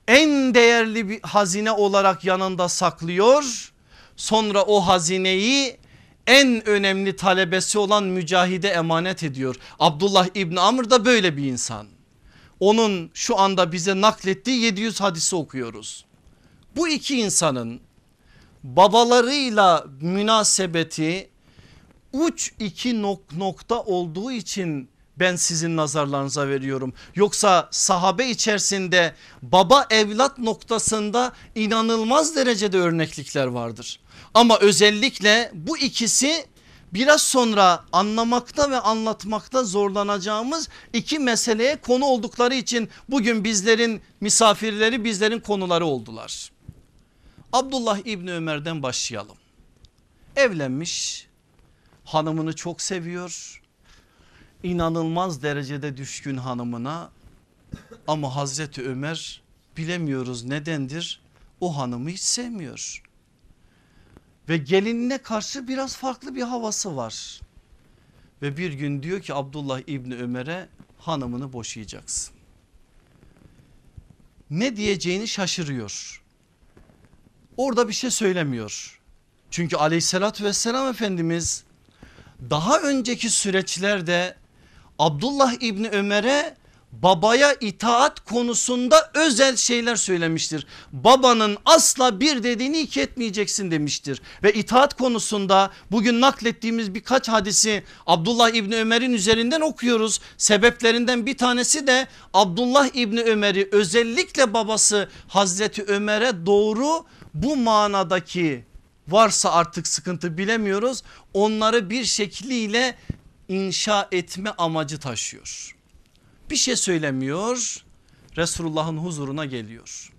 En değerli bir hazine olarak yanında saklıyor. Sonra o hazineyi en önemli talebesi olan mücahide emanet ediyor. Abdullah İbni Amr da böyle bir insan. Onun şu anda bize naklettiği 700 hadisi okuyoruz. Bu iki insanın babalarıyla münasebeti uç iki nok nokta olduğu için ben sizin nazarlarınıza veriyorum. Yoksa sahabe içerisinde baba evlat noktasında inanılmaz derecede örneklikler vardır. Ama özellikle bu ikisi biraz sonra anlamakta ve anlatmakta zorlanacağımız iki meseleye konu oldukları için bugün bizlerin misafirleri bizlerin konuları oldular. Abdullah İbni Ömer'den başlayalım. Evlenmiş hanımını çok seviyor inanılmaz derecede düşkün hanımına ama Hazreti Ömer bilemiyoruz nedendir o hanımı hiç sevmiyor. Ve gelinine karşı biraz farklı bir havası var. Ve bir gün diyor ki Abdullah İbni Ömer'e hanımını boşayacaksın. Ne diyeceğini şaşırıyor. Orada bir şey söylemiyor. Çünkü aleyhissalatü vesselam Efendimiz daha önceki süreçlerde Abdullah İbni Ömer'e babaya itaat konusunda özel şeyler söylemiştir. Babanın asla bir dediğini iki etmeyeceksin demiştir. Ve itaat konusunda bugün naklettiğimiz birkaç hadisi Abdullah İbni Ömer'in üzerinden okuyoruz. Sebeplerinden bir tanesi de Abdullah İbni Ömer'i özellikle babası Hazreti Ömer'e doğru bu manadaki varsa artık sıkıntı bilemiyoruz. Onları bir şekliyle inşa etme amacı taşıyor. Bir şey söylemiyor Resulullah'ın huzuruna geliyor.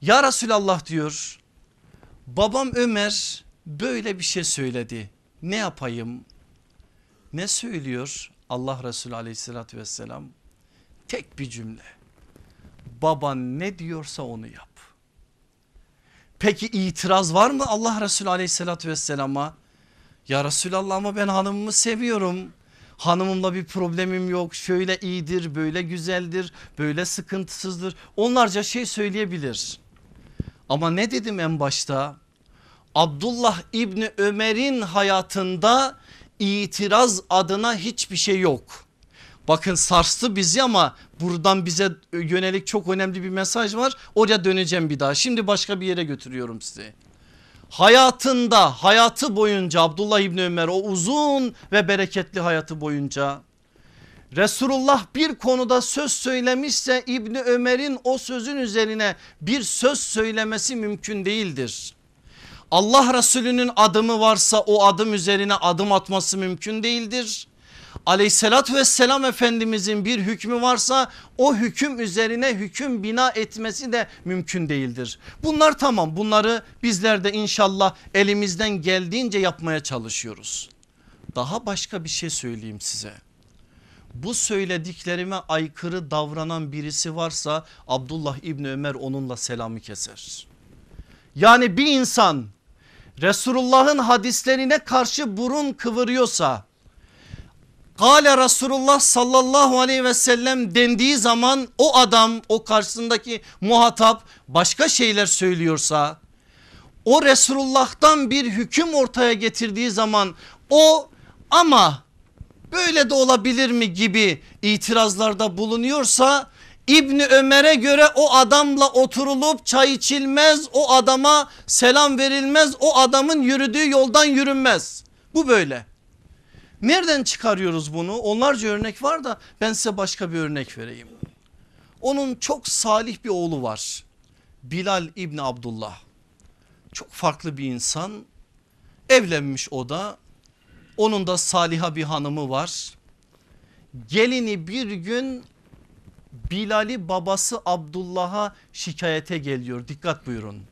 Ya Resulallah diyor babam Ömer böyle bir şey söyledi ne yapayım? Ne söylüyor Allah Resulü aleyhissalatü vesselam? Tek bir cümle baban ne diyorsa onu yap. Peki itiraz var mı Allah Resulü aleyhissalatü vesselama? Ya Resulallah ama ben hanımımı seviyorum. Hanımımla bir problemim yok. Şöyle iyidir, böyle güzeldir, böyle sıkıntısızdır. Onlarca şey söyleyebilir. Ama ne dedim en başta? Abdullah İbni Ömer'in hayatında itiraz adına hiçbir şey yok. Bakın sarstı bizi ama buradan bize yönelik çok önemli bir mesaj var. Oraya döneceğim bir daha. Şimdi başka bir yere götürüyorum sizi hayatında hayatı boyunca Abdullah İbni Ömer o uzun ve bereketli hayatı boyunca Resulullah bir konuda söz söylemişse İbni Ömer'in o sözün üzerine bir söz söylemesi mümkün değildir. Allah Resulü'nün adımı varsa o adım üzerine adım atması mümkün değildir aleyhissalatü vesselam efendimizin bir hükmü varsa o hüküm üzerine hüküm bina etmesi de mümkün değildir. Bunlar tamam bunları bizler de inşallah elimizden geldiğince yapmaya çalışıyoruz. Daha başka bir şey söyleyeyim size. Bu söylediklerime aykırı davranan birisi varsa Abdullah İbni Ömer onunla selamı keser. Yani bir insan Resulullah'ın hadislerine karşı burun kıvırıyorsa Kale Resulullah sallallahu aleyhi ve sellem dendiği zaman o adam o karşısındaki muhatap başka şeyler söylüyorsa o Resulullah'tan bir hüküm ortaya getirdiği zaman o ama böyle de olabilir mi gibi itirazlarda bulunuyorsa İbni Ömer'e göre o adamla oturulup çay içilmez o adama selam verilmez o adamın yürüdüğü yoldan yürünmez bu böyle. Nereden çıkarıyoruz bunu onlarca örnek var da ben size başka bir örnek vereyim. Onun çok salih bir oğlu var Bilal İbni Abdullah çok farklı bir insan evlenmiş o da onun da saliha bir hanımı var. Gelini bir gün Bilal'i babası Abdullah'a şikayete geliyor. Dikkat buyurun.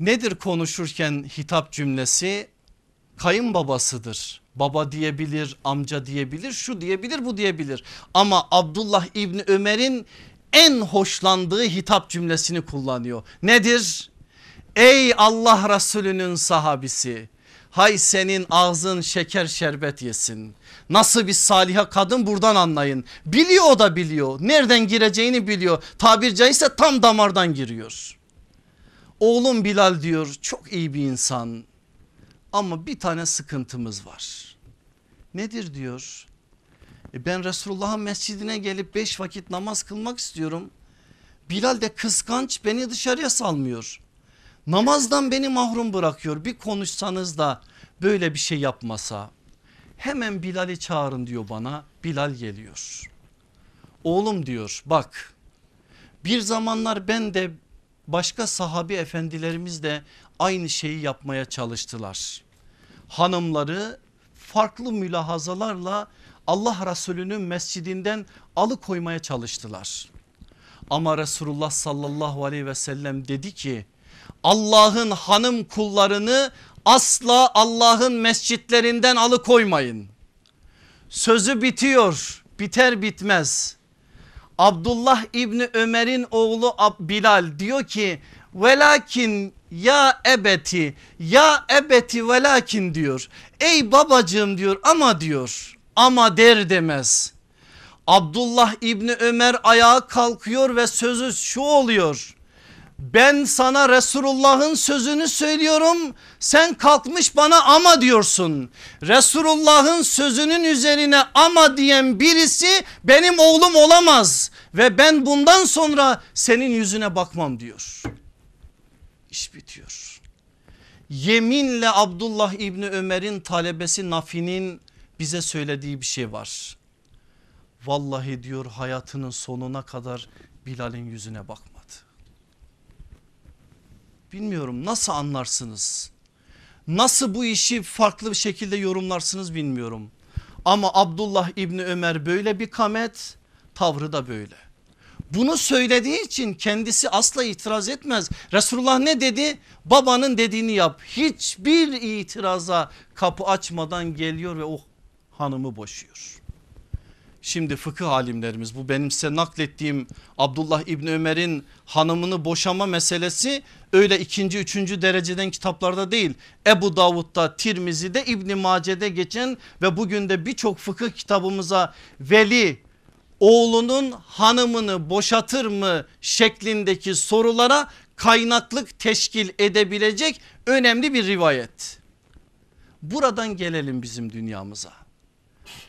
Nedir konuşurken hitap cümlesi? Kayınbabasıdır. Baba diyebilir, amca diyebilir, şu diyebilir, bu diyebilir. Ama Abdullah İbni Ömer'in en hoşlandığı hitap cümlesini kullanıyor. Nedir? Ey Allah Resulü'nün sahabisi Hay senin ağzın şeker şerbet yesin. Nasıl bir saliha kadın buradan anlayın. Biliyor o da biliyor. Nereden gireceğini biliyor. Tabir caizse tam damardan giriyor. Oğlum Bilal diyor çok iyi bir insan. Ama bir tane sıkıntımız var. Nedir diyor. E ben Resulullah'ın mescidine gelip beş vakit namaz kılmak istiyorum. Bilal de kıskanç beni dışarıya salmıyor. Namazdan beni mahrum bırakıyor. Bir konuşsanız da böyle bir şey yapmasa. Hemen Bilal'i çağırın diyor bana. Bilal geliyor. Oğlum diyor bak bir zamanlar ben de başka sahabi efendilerimiz de aynı şeyi yapmaya çalıştılar. Hanımları farklı mülahazalarla Allah Resulü'nün mescidinden alıkoymaya çalıştılar. Ama Resulullah sallallahu aleyhi ve sellem dedi ki Allah'ın hanım kullarını asla Allah'ın mescitlerinden alıkoymayın. Sözü bitiyor biter bitmez. Abdullah İbni Ömer'in oğlu Bilal diyor ki velakin ya ebeti ya ebeti velakin diyor. Ey babacığım diyor ama diyor ama der demez. Abdullah İbni Ömer ayağa kalkıyor ve sözü şu oluyor ben sana Resulullah'ın sözünü söylüyorum sen kalkmış bana ama diyorsun. Resulullah'ın sözünün üzerine ama diyen birisi benim oğlum olamaz ve ben bundan sonra senin yüzüne bakmam diyor. İş bitiyor. Yeminle Abdullah İbni Ömer'in talebesi Nafi'nin bize söylediği bir şey var. Vallahi diyor hayatının sonuna kadar Bilal'in yüzüne bakma. Bilmiyorum nasıl anlarsınız? Nasıl bu işi farklı bir şekilde yorumlarsınız bilmiyorum. Ama Abdullah İbni Ömer böyle bir kamet tavrı da böyle. Bunu söylediği için kendisi asla itiraz etmez. Resulullah ne dedi? Babanın dediğini yap. Hiçbir itiraza kapı açmadan geliyor ve o hanımı boşuyor. Şimdi fıkıh alimlerimiz bu benim size naklettiğim Abdullah İbni Ömer'in hanımını boşama meselesi öyle ikinci üçüncü dereceden kitaplarda değil. Ebu Davud'da Tirmizi'de İbni Mace'de geçen ve bugün de birçok fıkıh kitabımıza veli oğlunun hanımını boşatır mı şeklindeki sorulara kaynaklık teşkil edebilecek önemli bir rivayet. Buradan gelelim bizim dünyamıza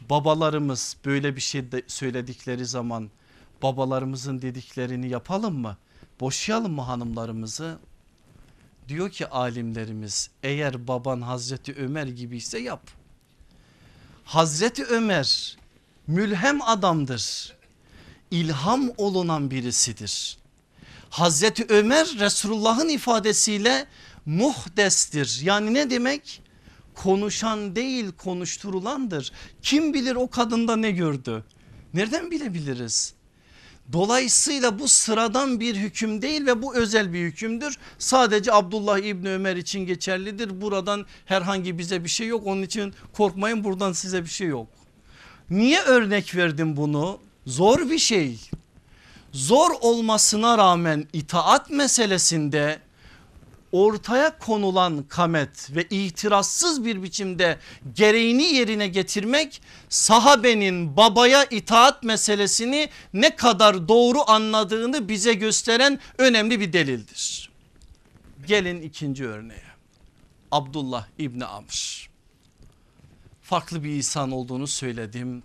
babalarımız böyle bir şey söyledikleri zaman babalarımızın dediklerini yapalım mı? Boşayalım mı hanımlarımızı? Diyor ki alimlerimiz eğer baban Hazreti Ömer gibiyse yap. Hazreti Ömer mülhem adamdır. İlham olunan birisidir. Hazreti Ömer Resulullah'ın ifadesiyle muhdestir. Yani ne demek? konuşan değil konuşturulandır. Kim bilir o kadında ne gördü? Nereden bilebiliriz? Dolayısıyla bu sıradan bir hüküm değil ve bu özel bir hükümdür. Sadece Abdullah İbni Ömer için geçerlidir. Buradan herhangi bize bir şey yok. Onun için korkmayın buradan size bir şey yok. Niye örnek verdim bunu? Zor bir şey. zor olmasına rağmen itaat meselesinde ortaya konulan kamet ve itirazsız bir biçimde gereğini yerine getirmek sahabenin babaya itaat meselesini ne kadar doğru anladığını bize gösteren önemli bir delildir. Gelin ikinci örneğe. Abdullah İbni Amr. Farklı bir insan olduğunu söyledim.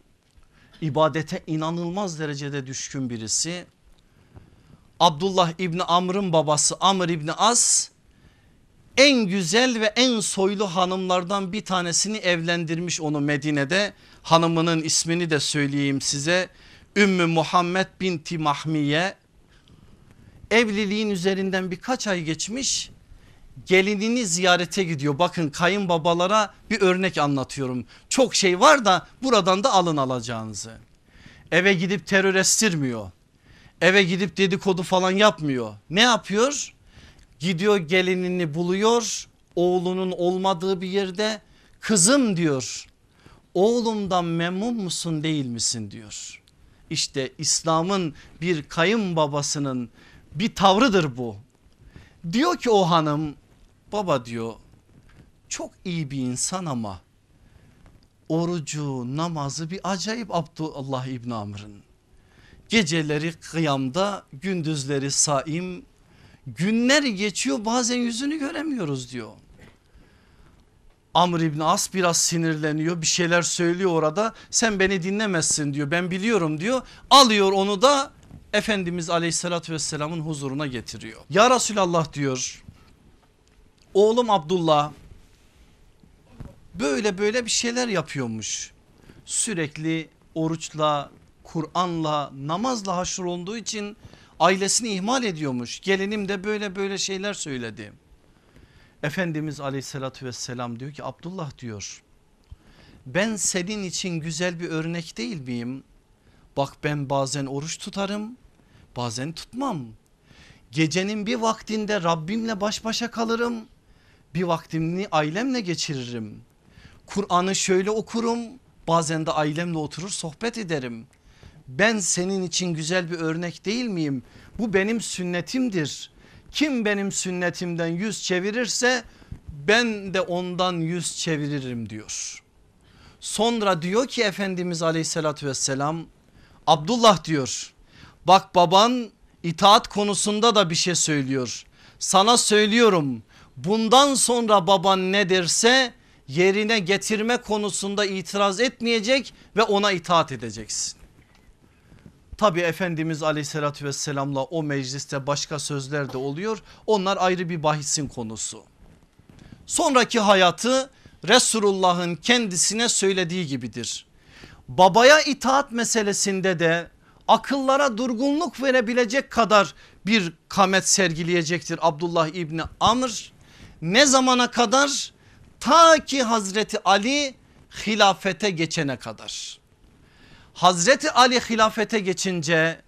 İbadete inanılmaz derecede düşkün birisi. Abdullah İbni Amr'ın babası Amr İbni As en güzel ve en soylu hanımlardan bir tanesini evlendirmiş onu Medine'de. Hanımının ismini de söyleyeyim size. Ümmü Muhammed binti Mahmiye. Evliliğin üzerinden birkaç ay geçmiş gelinini ziyarete gidiyor. Bakın kayınbabalara bir örnek anlatıyorum. Çok şey var da buradan da alın alacağınızı. Eve gidip terör estirmiyor. Eve gidip dedikodu falan yapmıyor. Ne yapıyor? Gidiyor gelinini buluyor. Oğlunun olmadığı bir yerde kızım diyor. Oğlumdan memnun musun değil misin diyor. İşte İslam'ın bir kayınbabasının bir tavrıdır bu. Diyor ki o hanım baba diyor çok iyi bir insan ama orucu namazı bir acayip Abdullah İbni Amr'ın. Geceleri kıyamda gündüzleri saim günler geçiyor bazen yüzünü göremiyoruz diyor. Amr İbni As biraz sinirleniyor bir şeyler söylüyor orada sen beni dinlemezsin diyor ben biliyorum diyor alıyor onu da Efendimiz aleyhissalatü vesselamın huzuruna getiriyor. Ya Resulallah diyor oğlum Abdullah böyle böyle bir şeyler yapıyormuş. Sürekli oruçla, Kur'an'la, namazla haşır olduğu için ailesini ihmal ediyormuş. Gelinim de böyle böyle şeyler söyledi. Efendimiz aleyhissalatü vesselam diyor ki Abdullah diyor ben senin için güzel bir örnek değil miyim? Bak ben bazen oruç tutarım bazen tutmam. Gecenin bir vaktinde Rabbimle baş başa kalırım. Bir vaktimi ailemle geçiririm. Kur'an'ı şöyle okurum bazen de ailemle oturur sohbet ederim. Ben senin için güzel bir örnek değil miyim? Bu benim sünnetimdir. Kim benim sünnetimden yüz çevirirse ben de ondan yüz çeviririm diyor. Sonra diyor ki Efendimiz aleyhissalatü vesselam Abdullah diyor bak baban itaat konusunda da bir şey söylüyor. Sana söylüyorum bundan sonra baban ne derse yerine getirme konusunda itiraz etmeyecek ve ona itaat edeceksin. Tabi Efendimiz aleyhissalatü vesselamla o mecliste başka sözler de oluyor. Onlar ayrı bir bahisin konusu. Sonraki hayatı Resulullah'ın kendisine söylediği gibidir. Babaya itaat meselesinde de akıllara durgunluk verebilecek kadar bir kamet sergileyecektir Abdullah İbni Amr. Ne zamana kadar? Ta ki Hazreti Ali hilafete geçene kadar. Hazreti Ali hilafete geçince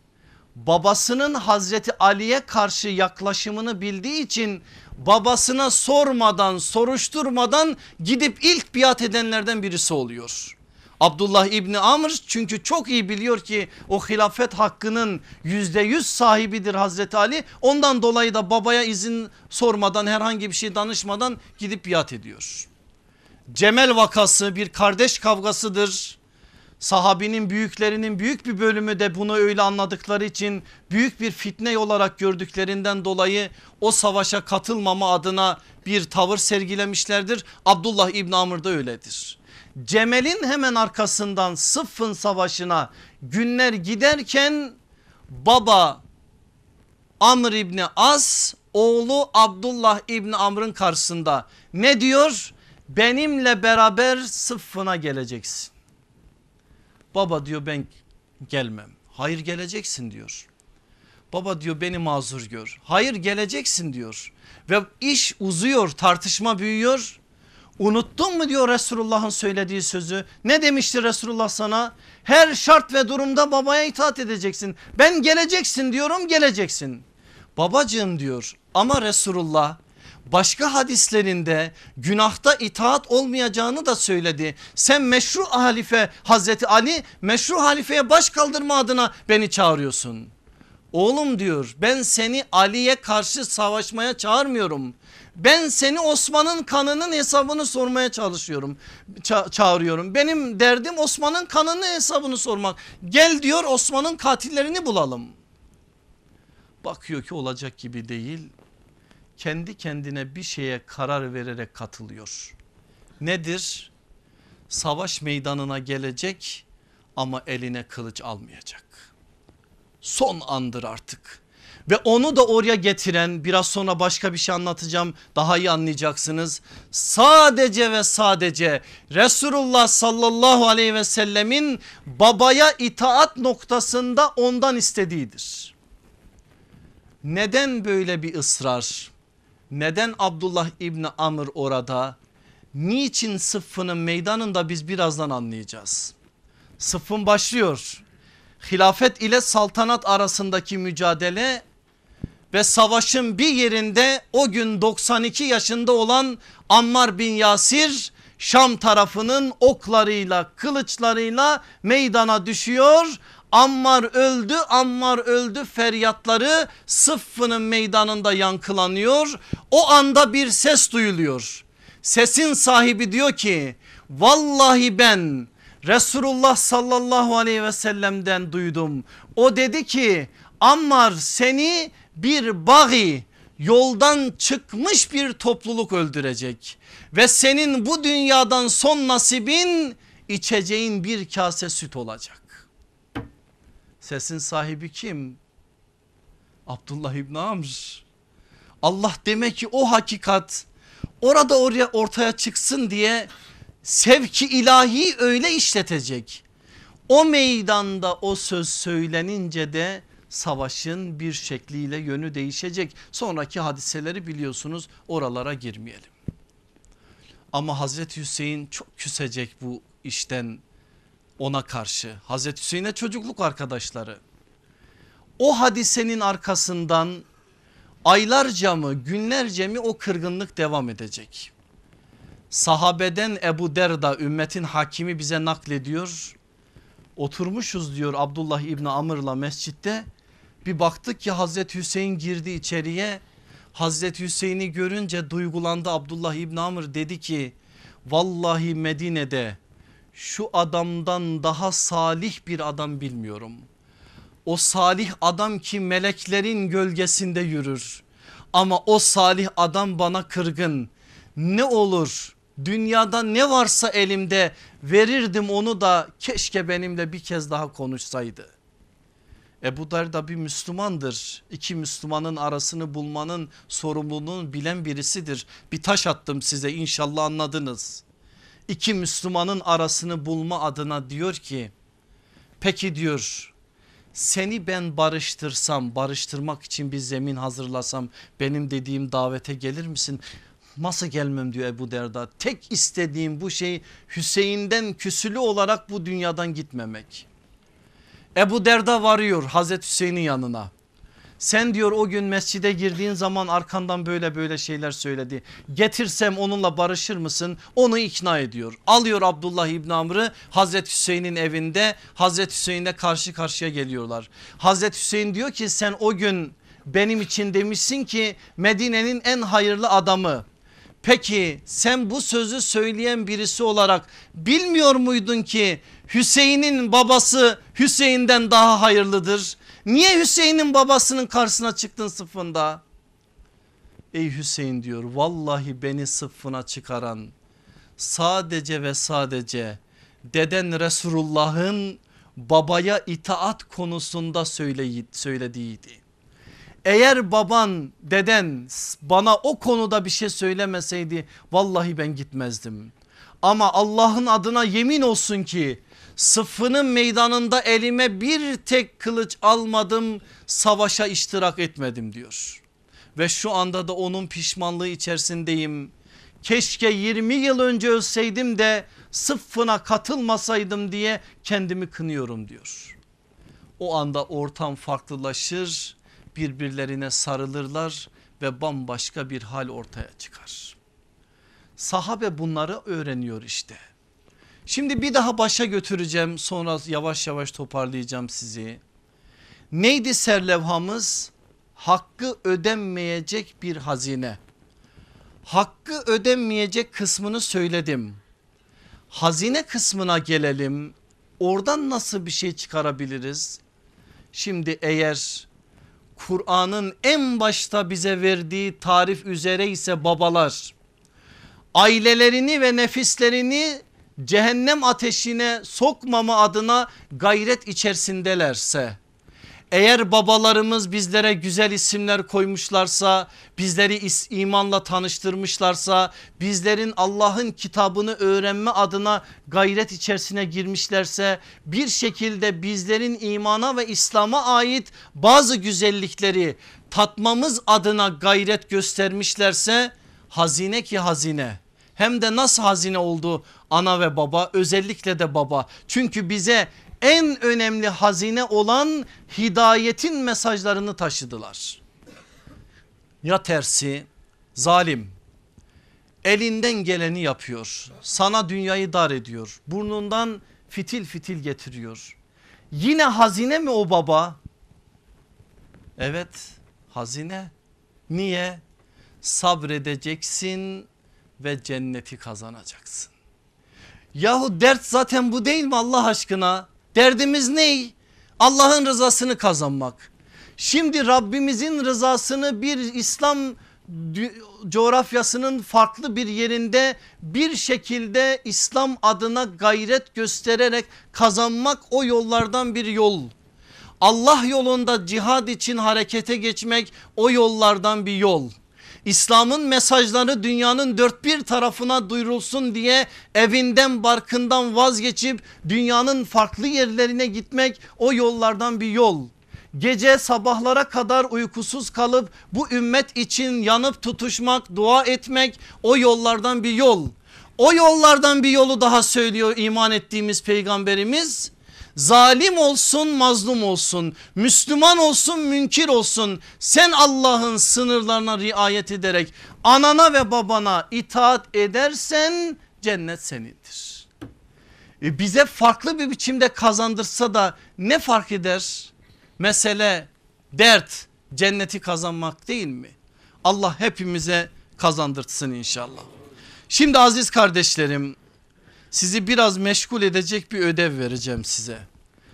babasının Hazreti Ali'ye karşı yaklaşımını bildiği için babasına sormadan soruşturmadan gidip ilk biat edenlerden birisi oluyor. Abdullah İbni Amr çünkü çok iyi biliyor ki o hilafet hakkının yüzde yüz sahibidir Hazreti Ali. Ondan dolayı da babaya izin sormadan herhangi bir şey danışmadan gidip biat ediyor. Cemel vakası bir kardeş kavgasıdır. Sahabinin büyüklerinin büyük bir bölümü de bunu öyle anladıkları için büyük bir fitne olarak gördüklerinden dolayı o savaşa katılmama adına bir tavır sergilemişlerdir. Abdullah İbn Amr da öyledir. Cemel'in hemen arkasından Sıffın savaşına günler giderken baba Amr İbni As oğlu Abdullah İbni Amr'ın karşısında ne diyor? Benimle beraber Sıffın'a geleceksin. Baba diyor ben gelmem. Hayır geleceksin diyor. Baba diyor beni mazur gör. Hayır geleceksin diyor. Ve iş uzuyor tartışma büyüyor. Unuttun mu diyor Resulullah'ın söylediği sözü. Ne demişti Resulullah sana? Her şart ve durumda babaya itaat edeceksin. Ben geleceksin diyorum geleceksin. Babacığım diyor ama Resulullah başka hadislerinde günahta itaat olmayacağını da söyledi. Sen meşru halife Hazreti Ali meşru halifeye baş kaldırma adına beni çağırıyorsun. Oğlum diyor ben seni Ali'ye karşı savaşmaya çağırmıyorum. Ben seni Osman'ın kanının hesabını sormaya çalışıyorum. Ça çağırıyorum. Benim derdim Osman'ın kanının hesabını sormak. Gel diyor Osman'ın katillerini bulalım. Bakıyor ki olacak gibi değil. Kendi kendine bir şeye karar vererek katılıyor. Nedir? Savaş meydanına gelecek ama eline kılıç almayacak. Son andır artık. Ve onu da oraya getiren biraz sonra başka bir şey anlatacağım daha iyi anlayacaksınız. Sadece ve sadece Resulullah sallallahu aleyhi ve sellemin babaya itaat noktasında ondan istediğidir. Neden böyle bir ısrar? Neden Abdullah İbni Amr orada? Niçin sıffının meydanında biz birazdan anlayacağız. Sıffın başlıyor. Hilafet ile saltanat arasındaki mücadele ve savaşın bir yerinde o gün 92 yaşında olan Ammar bin Yasir Şam tarafının oklarıyla kılıçlarıyla meydana düşüyor. Ammar öldü Ammar öldü feryatları sıffının meydanında yankılanıyor. O anda bir ses duyuluyor. Sesin sahibi diyor ki vallahi ben Resulullah sallallahu aleyhi ve sellem'den duydum. O dedi ki Ammar seni bir bagi yoldan çıkmış bir topluluk öldürecek. Ve senin bu dünyadan son nasibin içeceğin bir kase süt olacak. Sesin sahibi kim? Abdullah İbni Amr. Allah demek ki o hakikat orada oraya ortaya çıksın diye sevki ilahi öyle işletecek. O meydanda o söz söylenince de savaşın bir şekliyle yönü değişecek. Sonraki hadiseleri biliyorsunuz oralara girmeyelim. Ama Hazreti Hüseyin çok küsecek bu işten ona karşı. Hazreti Hüseyin'e çocukluk arkadaşları. O hadisenin arkasından aylarca mı günlerce mi o kırgınlık devam edecek. Sahabeden Ebu Derda ümmetin hakimi bize naklediyor. Oturmuşuz diyor Abdullah İbni Amr'la mescitte. Bir baktık ki Hazreti Hüseyin girdi içeriye. Hazreti Hüseyin'i görünce duygulandı Abdullah İbni Amr dedi ki vallahi Medine'de şu adamdan daha salih bir adam bilmiyorum. O salih adam ki meleklerin gölgesinde yürür. Ama o salih adam bana kırgın. Ne olur dünyada ne varsa elimde verirdim onu da keşke benimle bir kez daha konuşsaydı. Ebu Derda bir Müslümandır. İki Müslümanın arasını bulmanın sorumluluğunu bilen birisidir. Bir taş attım size inşallah anladınız. İki Müslümanın arasını bulma adına diyor ki peki diyor seni ben barıştırsam barıştırmak için bir zemin hazırlasam benim dediğim davete gelir misin? Nasıl gelmem diyor Ebu Derda. Tek istediğim bu şey Hüseyin'den küsülü olarak bu dünyadan gitmemek. Ebu Derda varıyor Hazreti Hüseyin'in yanına. Sen diyor o gün mescide girdiğin zaman arkandan böyle böyle şeyler söyledi. Getirsem onunla barışır mısın? Onu ikna ediyor. Alıyor Abdullah İbn Amr'ı Hazreti Hüseyin'in evinde Hazreti Hüseyin'le karşı karşıya geliyorlar. Hazreti Hüseyin diyor ki sen o gün benim için demişsin ki Medine'nin en hayırlı adamı. Peki sen bu sözü söyleyen birisi olarak bilmiyor muydun ki Hüseyin'in babası Hüseyin'den daha hayırlıdır? Niye Hüseyin'in babasının karşısına çıktın sıfında? Ey Hüseyin diyor vallahi beni sıffına çıkaran sadece ve sadece deden Resulullah'ın babaya itaat konusunda söylediğiydi. Eğer baban deden bana o konuda bir şey söylemeseydi vallahi ben gitmezdim. Ama Allah'ın adına yemin olsun ki sıfının meydanında elime bir tek kılıç almadım savaşa iştirak etmedim diyor. Ve şu anda da onun pişmanlığı içerisindeyim. Keşke 20 yıl önce ölseydim de sıffına katılmasaydım diye kendimi kınıyorum diyor. O anda ortam farklılaşır birbirlerine sarılırlar ve bambaşka bir hal ortaya çıkar. Sahabe bunları öğreniyor işte. Şimdi bir daha başa götüreceğim sonra yavaş yavaş toparlayacağım sizi. Neydi serlevhamız? Hakkı ödenmeyecek bir hazine. Hakkı ödenmeyecek kısmını söyledim. Hazine kısmına gelelim. Oradan nasıl bir şey çıkarabiliriz? Şimdi eğer Kur'an'ın en başta bize verdiği tarif üzere ise babalar. Ailelerini ve nefislerini cehennem ateşine sokmama adına gayret içerisindelerse eğer babalarımız bizlere güzel isimler koymuşlarsa, bizleri imanla tanıştırmışlarsa, bizlerin Allah'ın kitabını öğrenme adına gayret içerisine girmişlerse, bir şekilde bizlerin imana ve İslam'a ait bazı güzellikleri tatmamız adına gayret göstermişlerse hazine ki hazine hem de nasıl hazine oldu ana ve baba özellikle de baba. Çünkü bize en önemli hazine olan hidayetin mesajlarını taşıdılar. Ya tersi zalim elinden geleni yapıyor. Sana dünyayı dar ediyor. Burnundan fitil fitil getiriyor. Yine hazine mi o baba? Evet hazine. Niye? Sabredeceksin ve cenneti kazanacaksın. Yahu dert zaten bu değil mi Allah aşkına? Derdimiz ne? Allah'ın rızasını kazanmak. Şimdi Rabbimizin rızasını bir İslam coğrafyasının farklı bir yerinde bir şekilde İslam adına gayret göstererek kazanmak o yollardan bir yol. Allah yolunda cihad için harekete geçmek o yollardan bir yol. İslam'ın mesajları dünyanın dört bir tarafına duyurulsun diye evinden barkından vazgeçip dünyanın farklı yerlerine gitmek o yollardan bir yol. Gece sabahlara kadar uykusuz kalıp bu ümmet için yanıp tutuşmak, dua etmek o yollardan bir yol. O yollardan bir yolu daha söylüyor iman ettiğimiz peygamberimiz zalim olsun mazlum olsun Müslüman olsun münkir olsun sen Allah'ın sınırlarına riayet ederek anana ve babana itaat edersen cennet senindir. E bize farklı bir biçimde kazandırsa da ne fark eder? Mesele dert cenneti kazanmak değil mi? Allah hepimize kazandırtsın inşallah. Şimdi aziz kardeşlerim sizi biraz meşgul edecek bir ödev vereceğim size.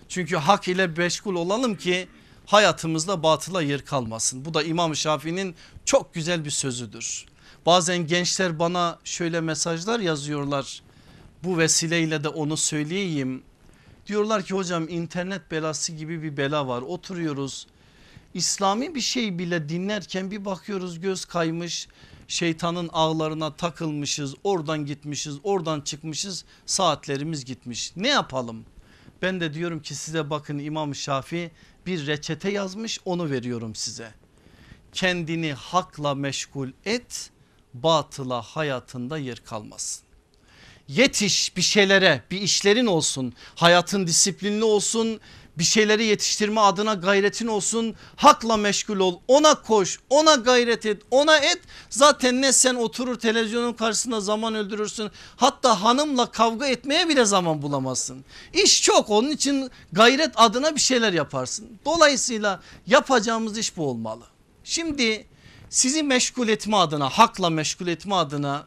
Çünkü hak ile meşgul olalım ki hayatımızda batıla yer kalmasın. Bu da İmam Şafii'nin çok güzel bir sözüdür. Bazen gençler bana şöyle mesajlar yazıyorlar. Bu vesileyle de onu söyleyeyim. Diyorlar ki hocam internet belası gibi bir bela var. Oturuyoruz. İslami bir şey bile dinlerken bir bakıyoruz göz kaymış şeytanın ağlarına takılmışız oradan gitmişiz oradan çıkmışız saatlerimiz gitmiş ne yapalım? Ben de diyorum ki size bakın İmam Şafi bir reçete yazmış onu veriyorum size. Kendini hakla meşgul et batıla hayatında yer kalmasın. Yetiş bir şeylere bir işlerin olsun hayatın disiplinli olsun bir şeyleri yetiştirme adına gayretin olsun. Hakla meşgul ol. Ona koş ona gayret et ona et. Zaten ne sen oturur televizyonun karşısında zaman öldürürsün. Hatta hanımla kavga etmeye bile zaman bulamazsın. İş çok onun için gayret adına bir şeyler yaparsın. Dolayısıyla yapacağımız iş bu olmalı. Şimdi sizi meşgul etme adına hakla meşgul etme adına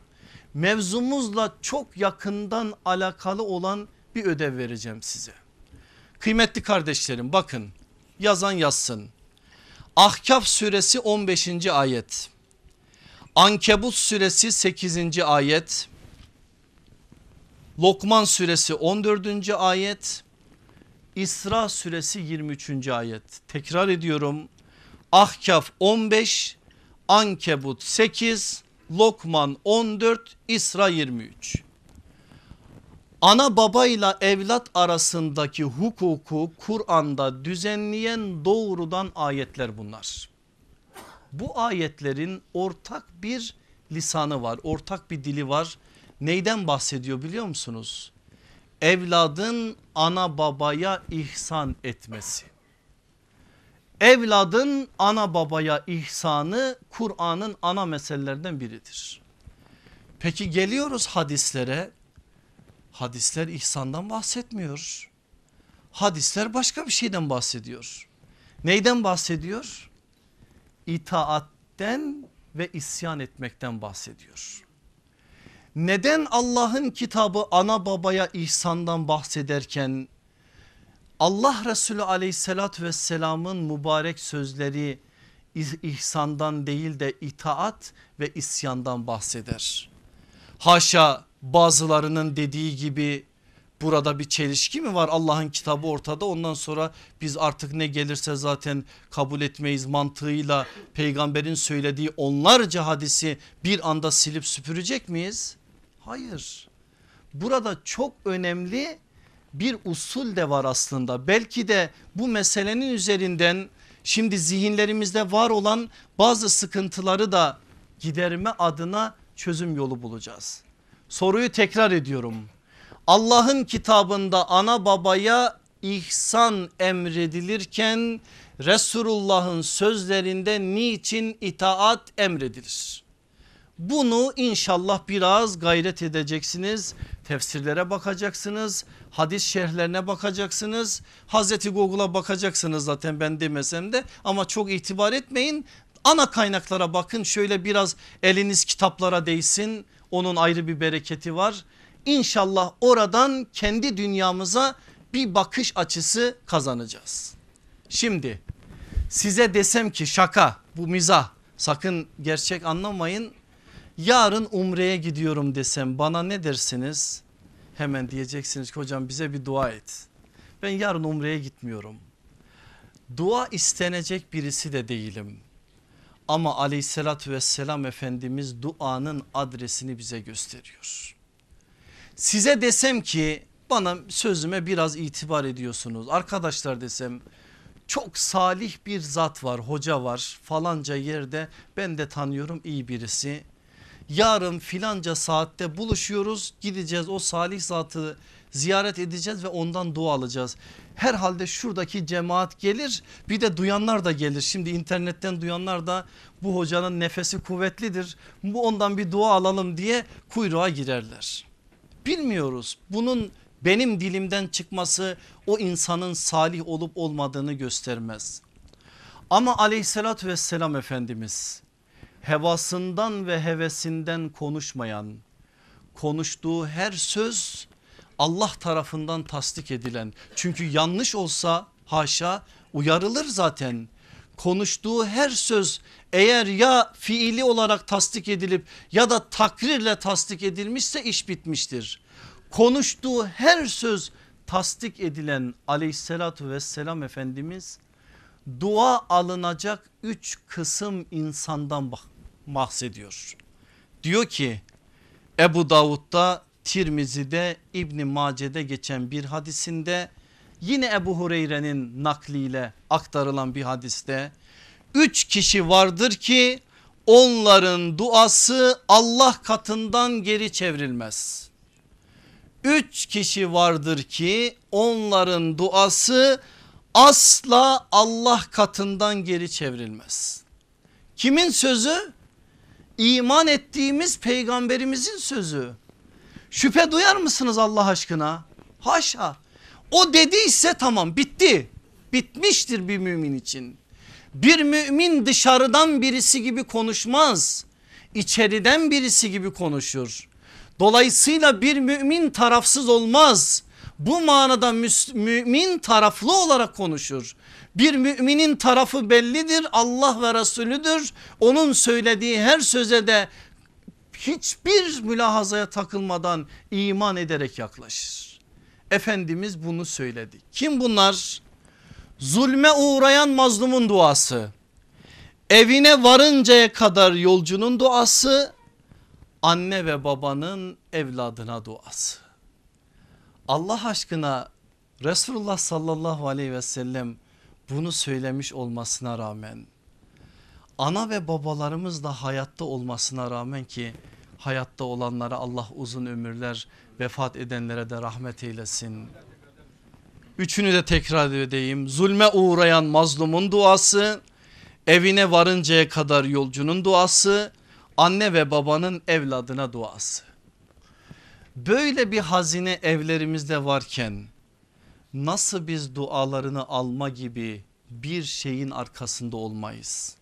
mevzumuzla çok yakından alakalı olan bir ödev vereceğim size. Kıymetli kardeşlerim bakın yazan yazsın. Ahkaf suresi 15. ayet. Ankebut suresi 8. ayet. Lokman suresi 14. ayet. İsra suresi 23. ayet. Tekrar ediyorum. Ahkaf 15, Ankebut 8, Lokman 14, İsra 23 ana babayla evlat arasındaki hukuku Kur'an'da düzenleyen doğrudan ayetler bunlar. Bu ayetlerin ortak bir lisanı var ortak bir dili var. Neyden bahsediyor biliyor musunuz? Evladın ana babaya ihsan etmesi. Evladın ana babaya ihsanı Kur'an'ın ana meselelerinden biridir. Peki geliyoruz hadislere Hadisler ihsandan bahsetmiyor. Hadisler başka bir şeyden bahsediyor. Neyden bahsediyor? İtaatten ve isyan etmekten bahsediyor. Neden Allah'ın kitabı ana babaya ihsandan bahsederken Allah Resulü aleyhissalatü vesselamın mübarek sözleri ihsandan değil de itaat ve isyandan bahseder. Haşa bazılarının dediği gibi burada bir çelişki mi var Allah'ın kitabı ortada ondan sonra biz artık ne gelirse zaten kabul etmeyiz mantığıyla peygamberin söylediği onlarca hadisi bir anda silip süpürecek miyiz? Hayır burada çok önemli bir usul de var aslında belki de bu meselenin üzerinden şimdi zihinlerimizde var olan bazı sıkıntıları da giderme adına çözüm yolu bulacağız. Soruyu tekrar ediyorum. Allah'ın kitabında ana babaya ihsan emredilirken Resulullah'ın sözlerinde niçin itaat emredilir? Bunu inşallah biraz gayret edeceksiniz. Tefsirlere bakacaksınız. Hadis şerhlerine bakacaksınız. Hazreti Google'a bakacaksınız zaten ben demesem de ama çok itibar etmeyin. Ana kaynaklara bakın şöyle biraz eliniz kitaplara değsin. Onun ayrı bir bereketi var. İnşallah oradan kendi dünyamıza bir bakış açısı kazanacağız. Şimdi size desem ki şaka bu mizah sakın gerçek anlamayın yarın umreye gidiyorum desem bana ne dersiniz? Hemen diyeceksiniz ki hocam bize bir dua et. Ben yarın umreye gitmiyorum. Dua istenecek birisi de değilim. Ama aleyhissalatü vesselam Efendimiz duanın adresini bize gösteriyor. Size desem ki bana sözüme biraz itibar ediyorsunuz. Arkadaşlar desem çok salih bir zat var hoca var falanca yerde ben de tanıyorum iyi birisi yarın filanca saatte buluşuyoruz gideceğiz o salih zatı ziyaret edeceğiz ve ondan dua alacağız. Herhalde şuradaki cemaat gelir bir de duyanlar da gelir. Şimdi internetten duyanlar da bu hocanın nefesi kuvvetlidir. Bu ondan bir dua alalım diye kuyruğa girerler. Bilmiyoruz bunun benim dilimden çıkması o insanın salih olup olmadığını göstermez. Ama aleyhissalatü vesselam Efendimiz hevasından ve hevesinden konuşmayan konuştuğu her söz Allah tarafından tasdik edilen çünkü yanlış olsa haşa uyarılır zaten konuştuğu her söz eğer ya fiili olarak tasdik edilip ya da takrirle tasdik edilmişse iş bitmiştir. Konuştuğu her söz tasdik edilen aleyhissalatü vesselam Efendimiz dua alınacak üç kısım insandan bahsediyor. Diyor ki Ebu Davud'da Tirmizi'de İbni Mace'de geçen bir hadisinde yine Ebu Hureyre'nin nakliyle aktarılan bir hadiste üç kişi vardır ki onların duası Allah katından geri çevrilmez. Üç kişi vardır ki onların duası asla Allah katından geri çevrilmez. Kimin sözü? İman ettiğimiz peygamberimizin sözü. Şüphe duyar mısınız Allah aşkına? Haşa. O dediyse tamam bitti. Bitmiştir bir mümin için. Bir mümin dışarıdan birisi gibi konuşmaz. İçeriden birisi gibi konuşur. Dolayısıyla bir mümin tarafsız olmaz. Bu manada mümin taraflı olarak konuşur. Bir müminin tarafı bellidir Allah ve Resulüdür. Onun söylediği her söze de hiçbir mülahazaya takılmadan iman ederek yaklaşır. Efendimiz bunu söyledi. Kim bunlar? Zulme uğrayan mazlumun duası. Evine varıncaya kadar yolcunun duası. Anne ve babanın evladına duası. Allah aşkına Resulullah sallallahu aleyhi ve sellem bunu söylemiş olmasına rağmen ana ve babalarımız da hayatta olmasına rağmen ki hayatta olanlara Allah uzun ömürler vefat edenlere de rahmet eylesin. Üçünü de tekrar edeyim zulme uğrayan mazlumun duası evine varıncaya kadar yolcunun duası anne ve babanın evladına duası. Böyle bir hazine evlerimizde varken nasıl biz dualarını alma gibi bir şeyin arkasında olmayız.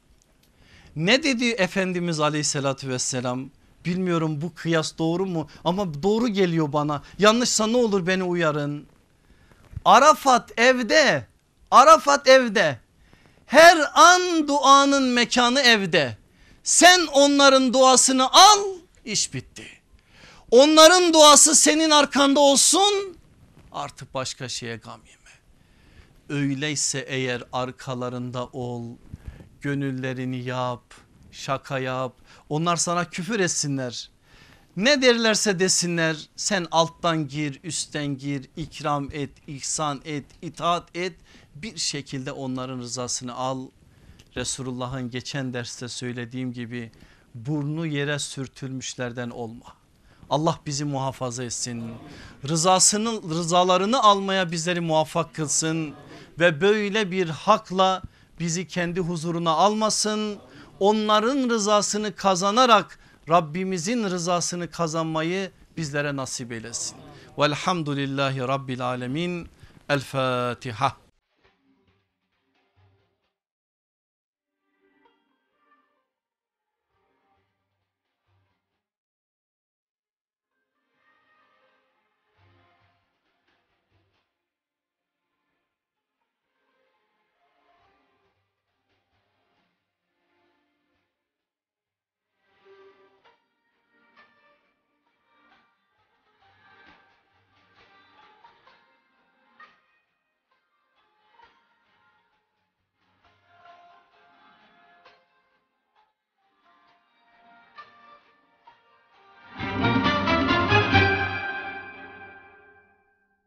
Ne dedi Efendimiz aleyhissalatü vesselam? Bilmiyorum bu kıyas doğru mu ama doğru geliyor bana. Yanlışsa ne olur beni uyarın. Arafat evde, Arafat evde. Her an duanın mekanı evde. Sen onların duasını al, iş bitti. Onların duası senin arkanda olsun artık başka şeye gam yeme. Öyleyse eğer arkalarında ol, gönüllerini yap, şaka yap. Onlar sana küfür etsinler. Ne derlerse desinler sen alttan gir üstten gir ikram et ihsan et itaat et bir şekilde onların rızasını al. Resulullah'ın geçen derste söylediğim gibi burnu yere sürtülmüşlerden olma. Allah bizi muhafaza etsin. Rızasını rızalarını almaya bizleri muvaffak kılsın ve böyle bir hakla bizi kendi huzuruna almasın. Onların rızasını kazanarak Rabbimizin rızasını kazanmayı bizlere nasip eylesin. Velhamdülillahi Rabbil Alemin. El Fatiha.